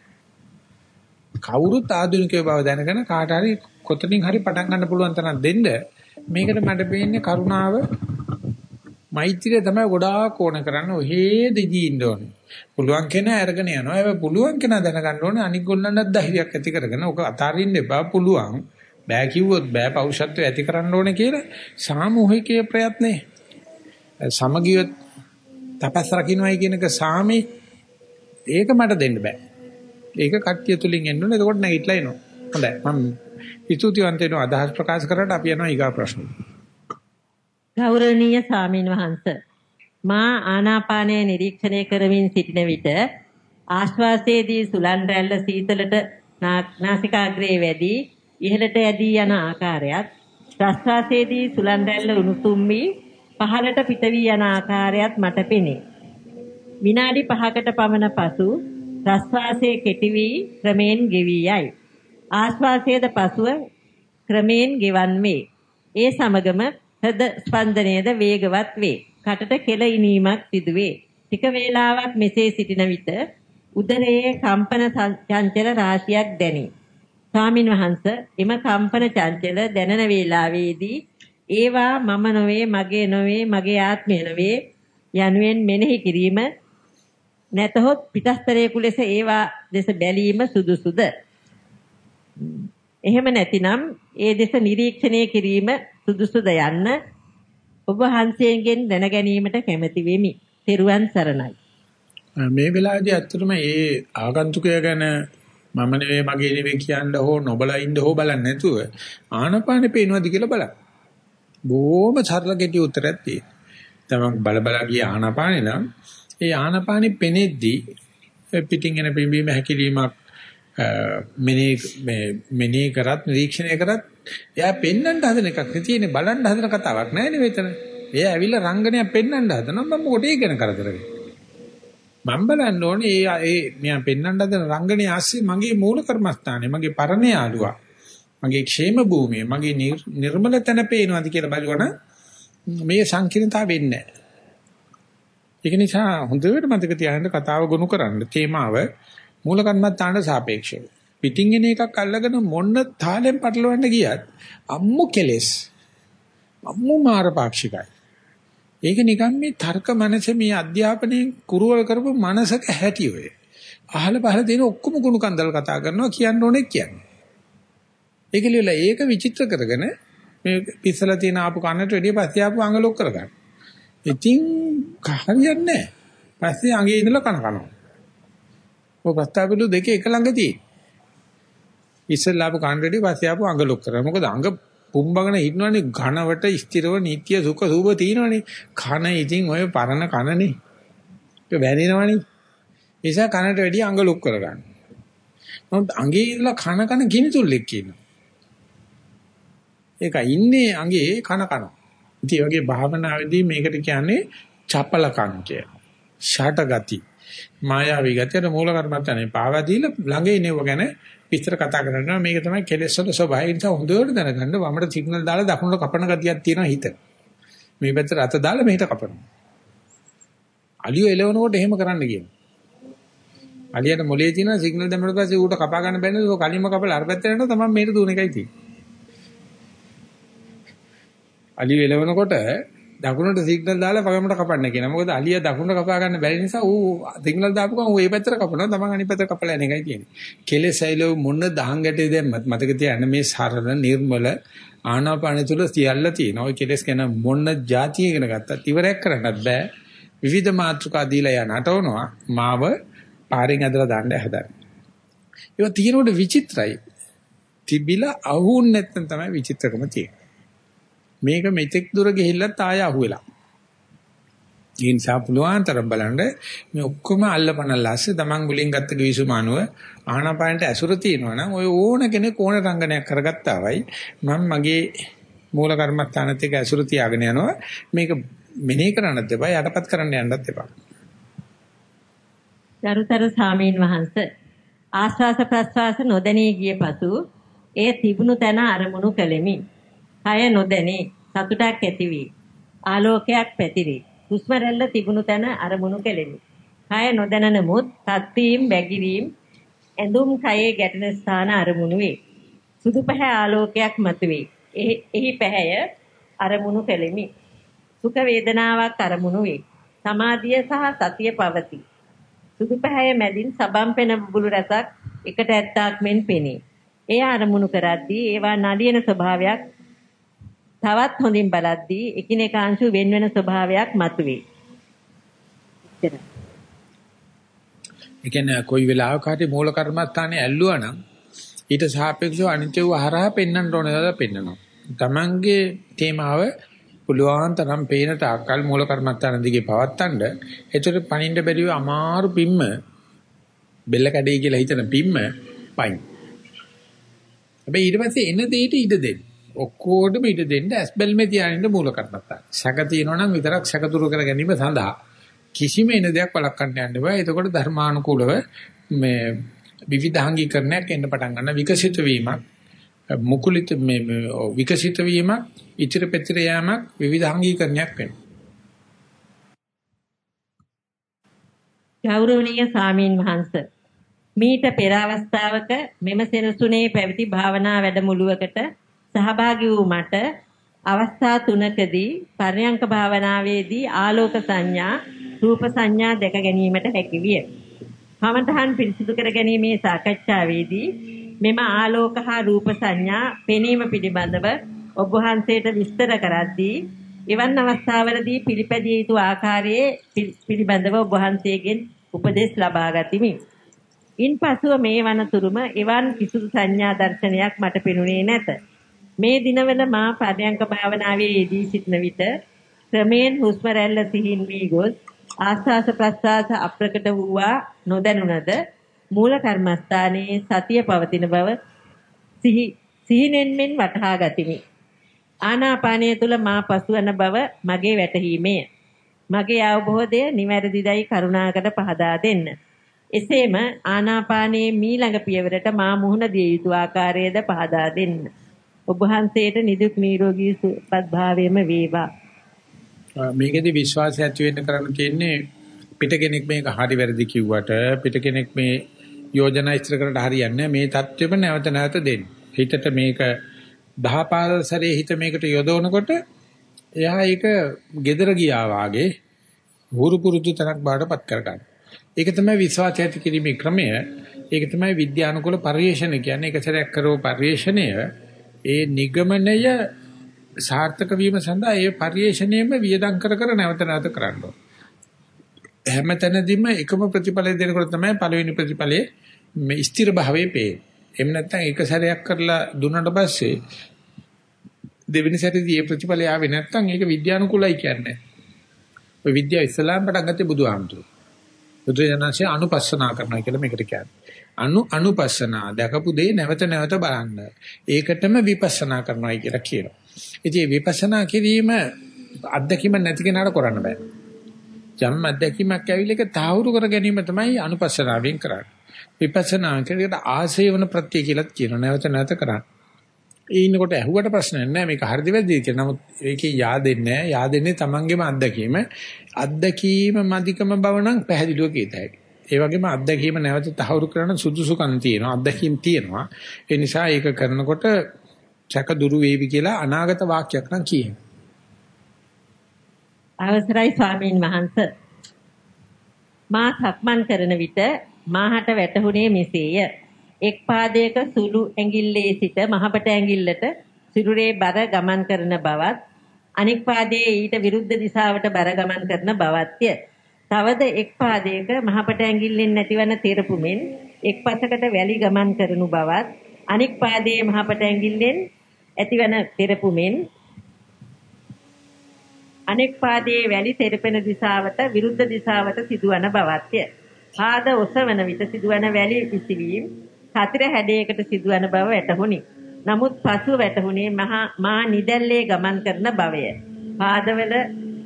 Speaker 1: කවුරුත් ආධුනිකයෝ බව දැනගෙන කාට හරි කොතනින් හරි පටන් ගන්න පුළුවන් තරම් දෙන්න මේකට මට පේන්නේ කරුණාව මෛත්‍රිය තමයි ගොඩාක් ඕන කරන්නේ ඔහේ දෙදී ඉන්න ඕනේ. පුළුවන් කෙනා අරගෙන යනවා. හැබැයි පුළුවන් කෙනා දැනගන්න ඕනේ අනික් ගොල්ලන්ටත් ධෛර්යයක් ඇති කරගෙන ඔක අතාරින්න එපා පුළුවන්. බෑ කිව්වොත් බෑ පෞරුෂත්වය ඇති කරන්න ඕනේ කියලා සාමූහිකයේ ප්‍රයත්නේ. සමගියොත් තපස් රකින්නයි කියන එක සාමේ ඒක මට දෙන්න බෑ. ඒක කට්ටිය තුලින් එන්න ඕනේ. එතකොට නැගිටලා එනවා. හොඳයි. මම ස්තුතිවන්ත වෙනවා අදහස් ප්‍රකාශ කරලා අපි යනවා ඊගා ප්‍රශ්න.
Speaker 2: ගෞරවනීය සාමින් වහන්ස මා ආනාපානය නිරීක්ෂණය කරමින් සිටින විට ආශ්වාසයේදී සුලන් රැල්ල සීතලට නාසිකාග්‍රේ වැඩි ඉහළට ඇදී යන ආකාරයත් ප්‍රශ්වාසයේදී සුලන් රැල්ල උණුසුම් වී පහළට පිට වී යන ආකාරයත් මට පෙනේ. විනාඩි 5කට පමණ පසු ප්‍රශ්වාසයේ කෙටි වී ක්‍රමෙන් ගෙවි යයි. ආශ්වාසයේද පසුව ක්‍රමෙන් ගෙවන් වේ. ඒ සමගම හෘද ස්පන්දනයේද වේගවත් වේ. කටට කෙල ඉනීමක් සිදුවේ. ටික වේලාවක් මෙසේ සිටින විට උදරයේ කම්පන චංචල රාශියක් දැනේ. ස්වාමින් වහන්සේ එම කම්පන චංචල දැනෙන වේලාවේදී ඒවා මම නොවේ මගේ නොවේ මගේ ආත්මය නොවේ යනුවෙන් මෙනෙහි කිරීම නැතහොත් පිටස්තරයෙකු ලෙස ඒවා දෙස බැලීම සුදුසුද එහෙම නැතිනම් ඒ දෙස නිරීක්ෂණය කිරීම සුදුසුද යන්න ඔබ වහන්සේගෙන් දැන ගැනීමට කැමැති වෙමි. තෙරුවන් සරණයි.
Speaker 1: මේ වෙලාවේදී ඇත්තටම ඒ ආගන්තුකය ගැන මම නෙවෙයි මගේ නෙවෙයි කියන්න හෝ නොබලා ඉන්න හෝ බලන්නේ නැතුව ආනපානෙ පේනවද කියලා බලන්න. බොහොම සරල කෙටි උත්තරයක් තියෙනවා. තමන් බල බල ගිය ආනපානෙ නම් ඒ ආනපානෙ පෙනෙද්දී පිටින් එන පිම්බීම හැකිලීමක් මෙනේ මේ මෙනේ කරත් නිරීක්ෂණය කරත් එයා පෙන්වන්න හදන එකක් නේ තියෙන්නේ බලන්න හදන කතාවක් නෑ නේ මෙතන. එයා ඇවිල්ලා රංගනයක් පෙන්වන්න හදනවා මම මොකටද ඒක ගැන කරදර වෙන්නේ. මම බලන්න ඕනේ ඒ ඒ මෙයා පෙන්වන්න හදන රංගනයේ ආස්සේ මගේ මූල කර්මස්ථානේ මගේ පරණ යාළුවා මගේ ക്ഷേම භූමිය මගේ නිර්මල තැන පේනවාද කියලා බලනකොට මේ සංකීර්ණතාව වෙන්නේ නැහැ. ඒක නිසා හොඳට මතක තියාගන්න කතාව ගොනු කරන්න තේමාව මූල කර්මත්තාන්ට සාපේක්ෂව. පිටින් එන එකක් අල්ලගෙන මොන්න තාලෙන් පටලවන්න ගියත් අම්මු කෙලස්. අම්මු මාරපාක්ෂිකයි. ඒක නිකන් මේ තර්ක මනස මේ අධ්‍යාපනයේ කුරුවල් කරපු මනසක හැටි ඔය. අහල පහල දෙන ඔක්කොම ගුණ කන්දල් කතා කරනවා කියන්න ඕනේ කියන්නේ. ඒක ලියලා ඒක විචිත්‍ර කරගෙන මේ පිස්සලා තියෙන ආපු කන්නට වැඩිය පස්සේ ආපු අඟ ලොක් කරගන්න. ඉතින් හරියන්නේ නැහැ. පස්සේ අඟේ ඉඳලා කන කනවා. ඔය ප්‍රස්තාවපිලු දෙක එක ළඟ තියෙයි. ඉස්සෙල්ලා ආපු කණ්ඩේටි පස්සේ ආපු අඟ ලොක් කරා. මොකද අඟ පුම්බගෙන ඉන්නවනේ ඝනවට ස්ථිරව නිට්ටිය සුඛ සූප තියෙනවනේ. කන ඉතින් ඔය පරණ කනනේ. ඒක වැනිනවනේ. නිසා කනට වැඩිය අඟ ලොක් කරගන්න. නමුත් අඟේ ඉඳලා කන කන ගිනිතුල්ලෙක් කියනවා. ඒක ඉන්නේ අඟේ කන කන. ඉතින් ඒ වගේ භාවනාවේදී මේකට කියන්නේ චපලකම් කිය. ෂට ගති. මායාවී ගතියට මූල කර්මත්තනේ. පාවා දීලා ළඟ ඉනේව ගැන විස්තර කතා කරනවා. මේක තමයි කෙලෙස් වල ස්වභාවය. නිසා හොඳට දැනගන්න වමට සිග්නල් දාලා දකුණට කපන ගතියක් තියෙනවා හිත. මේ පැත්තට අත දාලා මෙහෙට කපනවා. අලියෝ එලවනකොට එහෙම කරන්න කියනවා. අලියට මොලේ තියෙන සිග්නල් දැම්මම පස්සේ ඌට කපා ගන්න බැන්නේ. ඒක කලින්ම කපලා අර පැත්තට යනවා. තමයි මේට දුවන එකයි තියෙන්නේ. අලියෝ එලවනකොට දකුණට සිග්නල් දාලා පගමට කපන්න කියනවා. මොකද අලිය දකුණට කපා ගන්න බැරි නිසා ඌ සිග්නල් දාපු ගමන් ඌ ඒ පැත්තට කපනවා. තමන් අනිත් පැත්තට කපලා යන එකයි තියෙන්නේ. කෙලෙසයිලෝ මොන දහං ගැටේ දැම්මත් මතක තියාගන්න මේ සරල නිර්මල ආනාපාන තුල සියල්ල තියෙනවා. ඔය කෙලෙස් ගැන මොන જાතිය ඉගෙන ගත්තත් ඉවරයක් කරන්නත් බෑ. විවිධ මාත්‍රිකා දීලා යන නටවනවා. මාව පාරෙන් ඇදලා දාන්න හදන්නේ. ඒක තියෙනකොට විචිත්‍රයි. තිබිලා අහුන් නැත්නම් තමයි විචිත්‍රකම තියෙන්නේ. මේක මෙතෙක් දුර ගිහිල්ලත් ආය අහුවෙලා. ඒ නිසා පුළුවන් තරම් බලන්න මේ ඔක්කොම අල්ලපනල්ලාස්සේ Taman මුලින් ගත්ත කිවිසුම අනුව ආහනපානට ඇසුර තියෙනවා නම් ඔය ඕන කෙනෙක් ඕන රංගනයක් කරගත්තා වයි මම මගේ මූල කර්මස්ථානත් එක්ක ඇසුර තියාගෙන යනවා මේක මෙනෙහි කරන්නත් එපා යටපත් කරන්න යන්නත් එපා.
Speaker 2: දරුතර සාමීන් වහන්ස ආස්වාස ප්‍රස්වාස නොදැනී ගිය පසු එය තිබුණු තැන අරමුණු කළෙමි. කය නොදැනී සතුටක් ඇති වී ආලෝකයක් පැතිරී හුස්ම රැල්ල තිබුණු තැන අරමුණු කෙලෙමි. කය නොදැන නමුත් තත්වීම් බැගිරීම් ඇඳුම් කයේ ගැටෙන ස්ථාන අරමුණු වේ. සුදු පැහැ ආලෝකයක් මතුවේ. එහි පැහැය අරමුණු කෙලෙමි. සුඛ වේදනාවක් අරමුණු වේ. සමාධිය සහ සතිය පවතී. සුදු පැහැය මැදින් සබම් පෙන බුබුලු රසක් එකට ඇත්තාක් මෙන් පෙනේ. එය අරමුණු කරද්දී ඒවා නලියන ස්වභාවයක් තවත් හොඳින් බලද්දී එකිනෙකාංශු වෙන වෙන ස්වභාවයක් මතුවේ.
Speaker 1: ඒ කියන්නේ කොයි වෙලාවක හරි මූල කර්මස්ථානේ ඇල්ලුවා නම් ඊට සාපේක්ෂව අනිත්‍යව හරහා පෙන්වන්න ඕනේ කියලා පෙන්වනවා. Tamange තේමාව පුළුවන් තරම් පේන තාක්කල් මූල කර්මස්ථාන දිගේ පවත්තන්න එතකොට පණින්න බැරිව අමාරු පිම්ම බෙල්ල කැඩේ කියලා හිතන පිම්ම පයින්. හැබැයි ඊට පස්සේ එන දෙයට ඉඩ දෙන්න. ඔක්කොටම ඉඩ දෙන්න ඇස්බල්මේ තියාගෙන මූල කර්මත්තා. සැක තියෙනවා නම් විතරක් සැක දුරු කර ගැනීම සඳහා කිසිම එන දෙයක් වළක්වන්න යන්න බෑ. එතකොට ධර්මානුකූලව මේ විවිධාංගීකරණයක් එන්න පටන් ගන්න විකසිත වීමක් මුකුලිත මේ විකසිත වීමක් ඉතිර පෙතිර යාමක් විවිධාංගීකරණයක් වෙනවා.
Speaker 2: ගෞරවනීය සාමීන් වහන්සේ මීට පෙර අවස්ථාවක මෙම සෙනසුනේ පැවති භාවනා වැඩමුළුවකට සහභාගී වූ මට අවස්ථා තුනකදී පර්යංක භාවනාවේදී ආලෝක සංඥා රූප සංඥා දැක ගැනීමට හැකි විය. කමඨහන් පිරිසිදු කර ගැනීමේ සාකච්ඡාවේදී මෙම ආලෝක හා රූප සංඥා පෙනීම පිළිබඳව ඔබ වහන්සේට විස්තර කරද්දී එවන් අවස්ථාවලදී පිළිපැදිය යුතු ආකාරයේ පිළිබඳව ඔබ වහන්සේගෙන් උපදෙස් ලබා ගතිමි. ඉන්පසුව මේ වනතුරුම එවන් කිසිදු සංඥා දර්ශනයක් මට පෙනුනේ නැත. මේ දිනවල මා පරයන්ක භාවනාවේ යෙදී සිටන විට ක්‍රමෙන් හුස්ම රැල්ල සිහින් වී ගොස් ආස්වාස ප්‍රස්වාස අප්‍රකට වූවා නොදැනුණද මූල කර්මස්ථානයේ සතිය පවතින බව සිහි සිහිනෙන් මෙන් වටහා ගතිමි. ආනාපානය තුල මා පසුවන බව මගේ වැටහීමය. මගේ අවබෝධය නිවැරදිදයි කරුණාකර පහදා දෙන්න. එසේම ආනාපානයේ මීළඟ පියවරට මා මුහුණ දිය යුතු ආකාරයද පහදා දෙන්න. ඔබ වහන්සේට නිදුක් නිරෝගී සුවපත් භාවයම වේවා.
Speaker 1: මේකෙදි විශ්වාසය ඇති වෙන්න කරන්න තියෙන්නේ පිට කෙනෙක් මේක හරි වැරදි කිව්වට පිට කෙනෙක් මේ යෝජනා ඉස්තර කරලා හරියන්නේ මේ தත්වෙම නැවත නැවත දෙන්න. හිතට මේක දහපාරසරේ හිත මේකට යොදවනකොට එයා ඒක gedara ගියා වාගේ හුරු පුරුදු තනක් බාටපත් කරගන්න. ඒක තමයි විශ්වාසය ඇති කිරීමේ ක්‍රමය. ඒක තමයි විද්‍යානුකූල පරිශ්‍රණය කියන්නේ. ඒක සැරයක් කරව පරිශ්‍රණය ඒ නිගමනය සාර්ථක වීම සඳහා ඒ පරිශ්‍රණයෙම වියදම් කර කර නැවත නැවත කරන්න ඕන. හැමතැනදීම එකම ප්‍රතිඵලය දෙනකොට තමයි පළවෙනි ප්‍රතිඵලයේ මේ ස්ථිර භාවයේ පේන්නේ. එහෙම නැත්නම් එක සැරයක් කරලා දුන්නට පස්සේ දෙවෙනි සැරේදී මේ ප්‍රතිඵලය ආවේ නැත්නම් ඒක විද්‍යානුකූලයි කියන්නේ. ඔය විද්‍යාව ඉස්ලාම් පටන් ගත්තේ බුදුහාමුදුරුවෝ. බුදුජානසී අනුපස්සනා කරනවා කියලා මේකට කියන්නේ. අනු අනුපස්සනා දැකපු දේ නැවත නැවත බලන්න. ඒකටම විපස්සනා කරනවායි කියලා කියනවා. ඉතින් විපස්සනා කිරීම අත්දැකීම නැති කෙනාට කරන්න බෑ. ජම් අත්දැකීමක් ඇවිල්ලා ඒක තාවුරු කර ගැනීම තමයි අනුපස්සනාවෙන් කරන්නේ. විපස්සනා කියනකට ආසේවන ප්‍රත්‍ය කියලා කියනවා. නැවත නැවත කරන්නේ. ඒ ඉන්නකොට ඇහුවට ප්‍රශ්නයක් නැහැ මේක හරිද වැරදිද කියලා. නමුත් ඒකේ yaadෙන්නේ නැහැ. yaadෙන්නේ තමන්ගේම අත්දැකීම. අත්දැකීම මධිකම බව නම් පැහැදිලිව කියත හැකියි. ඒ වගේම අත්දැකීම නැවත තහවුරු කරන සුදුසුකම් තියෙනවා. අත්දැකීම් තියෙනවා. ඒ නිසා ඒක කරනකොට සැක දුරු වේවි කියලා අනාගත වාක්‍යයක් නම් කියනවා.
Speaker 2: අවසරයි ස්වාමීන් වහන්ස මා සක්මන් කරන විට මාහට වැටහුණේ මෙසේය එක් පාදයක සුළු ඇඟිල්ලේ සිට මහපට ඇඟිල්ලට සිරුරේ බර ගමන් කරන බවත් අනෙක් පාදයේ ඊට විරුද්ධ දිශාවට බර ගමන් කරන බවත්ය. තවද එක් පාදයක මහපට ඇඟිල්ලෙන් නැතිවන තෙරපුමෙන් එක් පසකට වැලි ගමන් කරනු බවත් අනෙක් පාදයේ මහපට ඇඟිල්ලෙන් ඇතිවන තෙරපුමෙන් අනෙක් පාදයේ වැලි තෙරපෙන දිශාවට විරුද්ධ දිශාවට සිදුවන බවත්ය. පාද ඔසවන විට සිදුවන වැලි විසිවීම සතර හැඩයකට සිදුවන බව වැටහුණි. නමුත් පසුව වැටහුණේ මා නිදැල්ලේ ගමන් කරන බවය. පාදවල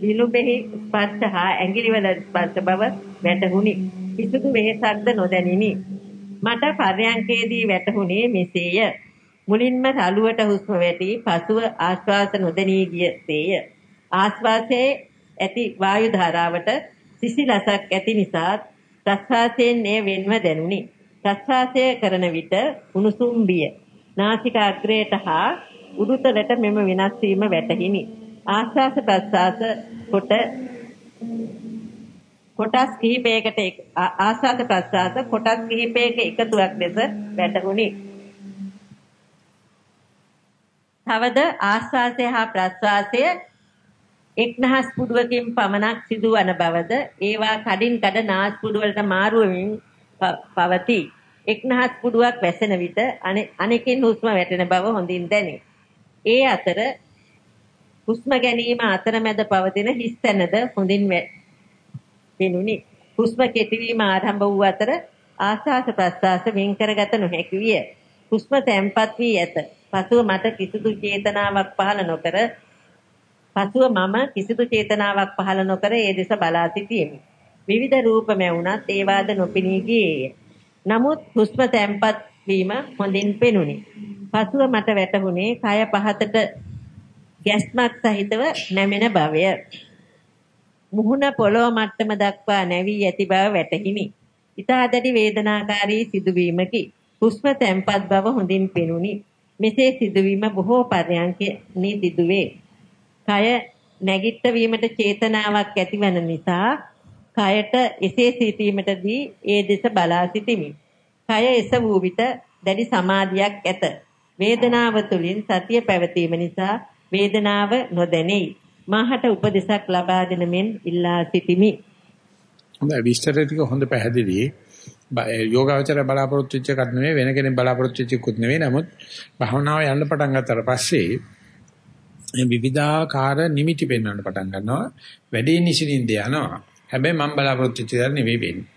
Speaker 2: විලුඹෙහි ස්පර්ශ හා ඇඟිලිවල ස්පර්ශ බව වැටහුණි. කිසිදු වෙහෙසක්ද නොදැනිනි. මට පර්යංකේදී වැටහුණේ මෙසේය. මුලින්ම තලුවට හුස්ම වැටි පසුව ආශ්වාස නොදැනී ගියසේය. ආශ්වාසයේ ඇති වායු ධාරාවට සිසිලසක් ඇති නිසා ප්‍රශ්වාසයෙන් එය වෙන්ව දැනුනි. ප්‍රශ්වාසය කරන විට උණුසුම් බිය. නාසික අග්‍රයට හා උඩුතලට මෙම වෙනස් වීම වැටහිනි. ආශ්වාස ප්‍රශ්වාස කොට කොටස් කිහිපයකට ආස්වාද ප්‍රසආස කොටස් කිහිපයක එකතුවක් ලෙස වැටහුණි. තවද ආස්වාසය හා ප්‍රස්වාසය එක්නහස් පුඩුවකින් පමණක් සිදුවන බවද ඒවා කඩින් කඩ නාස් පුඩුවලට මාරු වෙමින් පවතී. එක්නහස් පුඩුවක් වැසෙන විට අනෙකින් හුස්ම වැටෙන බව හොඳින් දැනේ. ඒ අතර හුස්ම ගැනීම අතරමැද පවතින හිස් තැනද හොඳින් පෙනුනි. හුස්ම කෙටිවීම ආරම්භ වූ අතර ආස්වාස ප්‍රස්වාස වෙන් කරගත නොහැකි විය. හුස්ම තැම්පත් වී ඇත. පසුව මට කිසිදු චේතනාවක් පහළ නොකර පසුව මම කිසිදු චේතනාවක් පහළ නොකර ඒ දෙස බලා සිටියෙමි. විවිධ රූප මැවුණත් ඒවාද නොපෙනී ගියේය. නමුත් හුස්ම තැම්පත් වීම හොඳින් පෙනුනි. පසුව මට වැටහුණේ කය පහතට ගැස්මක් සහිතව නැමෙන බවය. මුහුණ පොළොව මට්ටම දක්වා නැවී ඇති බව වැටහිනි. ඊතා දැඩි වේදනාකාරී සිදුවීමකි. හුස්ම තැම්පත් බව හොඳින් පෙනුනි. මෙසේ සිදුවීම බොහෝ පර්යන්කෙනි සිදුවේ. කය නැගිට වීමට චේතනාවක් ඇතිවන නිසා කයට එසේ සිටීමටදී ඒ දෙස බලා සිටිමි. කය එස වූ විට දැඩි සමාධියක් ඇත. වේදනාව තුළින් සතිය පැවතීම නිසා වේදනාව නොදැනෙයි. මාහට උපදෙසක් ලබා දෙන මෙන් ඉල්ලා සිටිමි.
Speaker 1: හොඳයි විස්තර ටික හොඳ පැහැදිලි. යෝගාවචර බලාපොරොත්තු වෙච්ච එකක් නෙවෙයි වෙන කෙනෙක් බලාපොරොත්තු වෙච්ච එකකුත් නෙවෙයි. නමුත් භාවනාව යන්න පටන් ගත්තට පස්සේ මේ විවිධාකාර නිමිති පෙන්වන්න පටන් ගන්නවා. වැඩේ නිසින්ින්ද යනවා. හැබැයි මම බලාපොරොත්තු වෙච්ච දේ නෙවෙයි වෙන්නේ.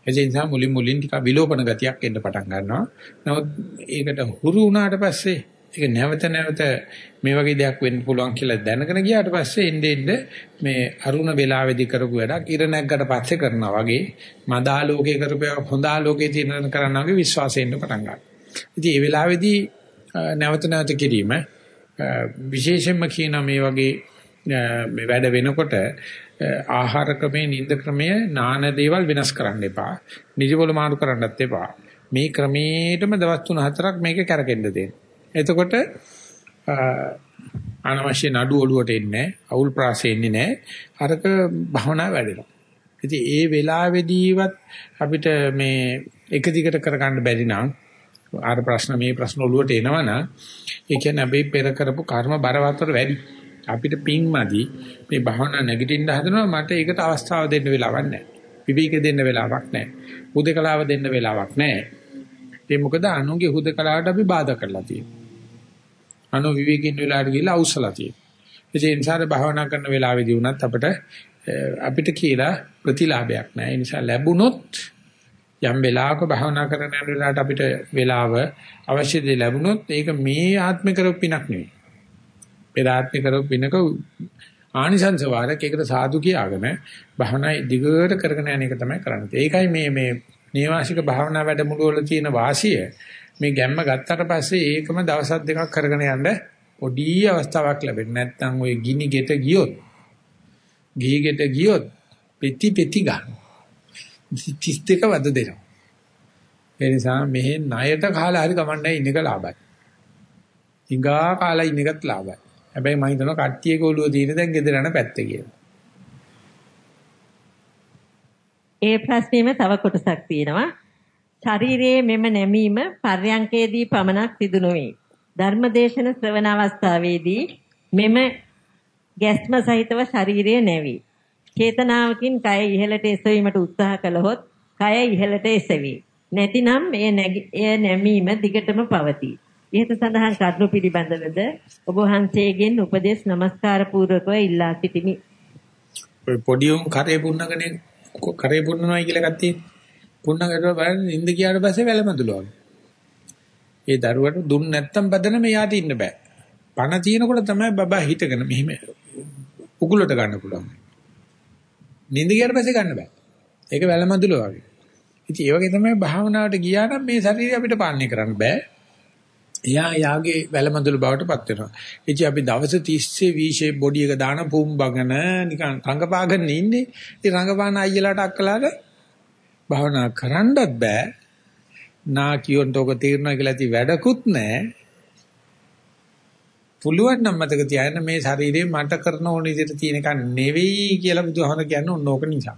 Speaker 1: ඒ නිසා මුලින් මුලින් ටික විලෝපන ගතියක් එන්න පටන් ගන්නවා. නමුත් ඒකට හුරු වුණාට පස්සේ ඒක නැවත නැවත මේ වගේ දෙයක් වෙන්න පුළුවන් කියලා දැනගෙන ගියාට පස්සේ එnde එnde මේ අරුණ වේලාවේදී කරපු වැඩක් ඉර නැග්ගට පස්සේ කරනවා වගේ මදාලෝකේ කරපු හොඳාලෝකේ තියෙන කරනවා වගේ විශ්වාසයෙන් පටන් ගන්නවා. ඉතින් මේ වෙලාවේදී නැවත නැවත කිරීම විශේෂයෙන්ම කියන මේ වගේ මේ වැඩ වෙනකොට ආහාර ක්‍රමයේ නිින්ද ක්‍රමයේ නාන දේවල් වෙනස් කරන්න එපා. නිදිවල මාරු කරන්නත් එපා. මේ ක්‍රමයේටම දවස් 3-4ක් මේක කරකෙන්න දෙන්න. එතකොට අනවශ්‍ය නඩු ඔලුවට එන්නේ අවුල් ප්‍රාසෙ එන්නේ නැහැ. අරක භවනා වැඩෙනවා. ඉතින් ඒ වෙලාවේදීවත් අපිට මේ එක දිගට කරගන්න බැරි නම් ආර ප්‍රශ්න මේ ප්‍රශ්න ඔලුවට එනවනම් ඒ කියන්නේ අපි පෙර කරපු කර්ම බරවතර වැඩි. අපිට පිං මදි මේ භවනා නැගිටින්න හදනවා මට ඒකට අවස්ථාව දෙන්න වෙලාවක් නැහැ. විවේක දෙන්න වෙලාවක් නැහැ. හුදකලාව දෙන්න වෙලාවක් නැහැ. ඒ මොකද අනුන්ගේ හුදකලාවට අපි බාධා කරලා තියෙනවා. අනු විවේකින් වෙලාවට ගිහලා අවසලා තියෙනවා. ඒ නිසා භාවනා කරන වෙලාවෙදී වුණත් අපිට අපිට කියලා ප්‍රතිලාභයක් නැහැ. ඒ නිසා ලැබුණොත් යම් වෙලාවක භාවනා කරන යන වෙලාවට අපිට වෙලාව අවශ්‍ය දේ ලැබුණොත් ඒක මේ ආත්මික කරපු පිනක් නෙවෙයි. පෙර ආත්මික කරපු පිනක ආනිසංස වාරයක් ඒකට සාදු කියාගෙන භාවනා දිගට කරගෙන යන එක තමයි කරන්නේ. ඒකයි මේ මේ නේවාසික භාවනා වැඩමුළු වල තියෙන වාසිය. මේ ගැම්ම ගත්තට පස්සේ ඒකම දවස් දෙකක් කරගෙන යන්න පොඩි අවස්ථාවක් ලැබෙන්නේ නැත්නම් ওই ගිනි ගෙට ගියොත් ගිහි ගෙට ගියොත් පෙති පෙති ගන්න. 32 වද දෙනවා. ඒ නිසා මෙහෙ ණයට කාලා හරි කමන්නයි ඉන්න එක ලාභයි. ඊගා කාලා ඉන්න එකත් ලාභයි. හැබැයි මම හිතනවා කට්ටියක ඔළුව තියෙන දැන් ගෙදර යන පැත්තේ කියලා.
Speaker 2: ඒ ප්‍රශ්නේම තව කොටසක් තියෙනවා. ශරීරයේ මෙම නැමීම පර්යංකේදී පමණක් සිදු නොවේ. ධර්මදේශන ශ්‍රවණ අවස්ථාවේදී මෙම ගැස්ම සහිතව ශරීරය නැවි. චේතනාවකින් කය ඉහළට එසවීමට උත්සාහ කළහොත් කය ඉහළට එසවි. නැතිනම් එය නැමීම දිගටම පවතී. ඉහත සඳහන් කරුණු පිළිබඳවද ඔබ වහන්සේගෙන් උපදේශ නමස්කාර පූර්වකව ඉල්ලා සිටිමි.
Speaker 1: ඔය පොඩි උන් කරේ පුන්නගනේ කරේ පුන්නනවායි කියලා එකක් තියෙන්නේ. පුන්නකට බලන්න නිින්ද ගියාට පස්සේ වැලමඳුලවලු. ඒ දරුවට දුන්න නැත්තම් බදන මෙයාට ඉන්න බෑ. පණ තියෙනකොට තමයි බබා හිටගෙන මෙහිම උගුලට ගන්න පුළුවන්. නිින්ද ගියාට පස්සේ ගන්න බෑ. ඒක වැලමඳුල වගේ. ඉතින් ඒ වගේ තමයි භාවනාවට ගියා නම් මේ ශරීරය අපිට පාලනය කරන්න බෑ. එයා යාගේ වැලමඳුල බවට පත් වෙනවා. ඉතින් අපි දවස් 30 V shape body එක දාන පුම්බගෙන නිකන් රංගපාගෙන ඉන්නේ. ඉතින් රංගපාන අයියලාට අක්කලාට භාවනා කරන්නත් බෑ. නා කියොන්ට ඔක තීරණා කියලා ඇති වැඩකුත් නැහැ. පුළුවන් නම් මතක තියාගන්න මේ ශරීරේ මට කරන ඕන විදිහට තියෙන එක නෙවෙයි කියලා බුදුහාමර කියන්නේ ඕන ඕක නිසා.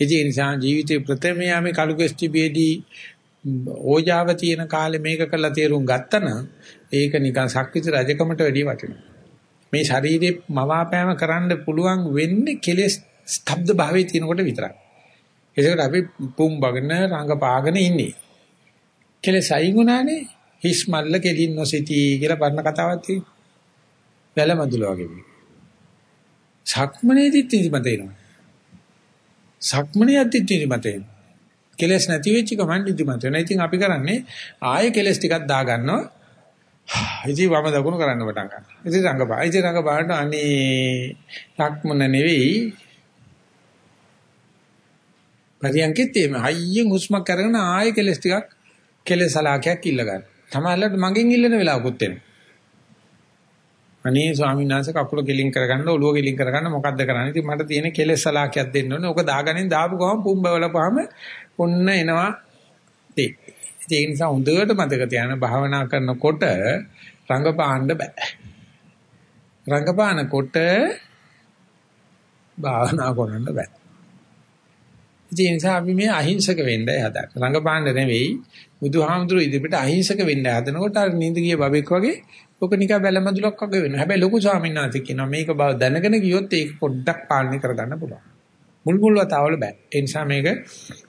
Speaker 1: ඒ නිසා ජීවිතේ ප්‍රථම යාමේ කලු කෙස්ටිබේදී ඕජාව තියෙන කාලේ මේක කරලා තේරුම් ගත්තනම් ඒක නිකන් සක්විති රජකමට වැඩිය වටිනවා. මේ ශරීරේ මවාපෑම කරන්න පුළුවන් වෙන්නේ කෙලෙස් ස්තබ්ද භාවයේ තියෙනකොට විතරයි. ඒකට අපි පුම්බගෙන රංගපාගෙන ඉන්නේ. කෙලෙස් අයින් වුණානේ හිස් මල්ල කෙලින් නොසිටි කියලා පරණ කතාවක් තියෙනවා. වැලමඳුල වගේ. සක්මනේදිත් ඉදිමත එනවා. සක්මනේ යද්දිත් ඉදිමත එනවා. කෙලස් නැති වෙච්ච ගමන් ඉදිමත වෙනවා. ඉතින් අපි කරන්නේ ආයෙ කෙලස් ටිකක් දා ගන්නවා. [SIGHS] ඉතින් වම දකුණු කරන්න පටන් ගන්නවා. ඉතින් රංගපා. ඉතින් රංගපාට අනේ සක්මන නෙවෙයි පරියන්කෙත් එමෙ හයියෙන් හුස්මක් අරගෙන ආයෙ කෙලස් ටිකක් කෙලස් සලාකයක් ඉල්ල ගන්න. තමයිලට මගෙන් ඉල්ලන වෙලාවකුත් එනවා. අනේ ස්වාමීන් වහන්සේ කකුල ගෙලින් කරගන්න ඔළුව ගෙලින් කරගන්න මොකද්ද කරන්නේ? ඉතින් මට තියෙන කෙලස් සලාකයක් දෙන්න ඕනේ. ඔක දාගනින් දාපු ගමන් පුම්බවලපුවාම ඔන්න එනවා ඒ. ඒ නිසා හොඳට මතක තියාගන්න භාවනා කරනකොට රංගපාන්න බෑ. රංගපානකොට භාවනා කරන්න බෑ. ඒ නිසා අපි මේ අහිංසක වෙන්නයි හදන්නේ. රංගපාන්න නෙවෙයි බුදුහාමුදුරු ඉදිරියට අහිංසක වෙන්න හදනකොට අර නිඳ ගිය බබෙක් වගේ ඔක නිකන් බැලමදුලක් වගේ වෙනවා. හැබැයි ලොකු ස්වාමීන් වහන්සේ කියනවා මේක බව දැනගෙන ගියොත් ඒක පොඩ්ඩක් පාලනය කරගන්න පුළුවන්. මුල් මුල් වතාවල බෑ. ඒ නිසා මේක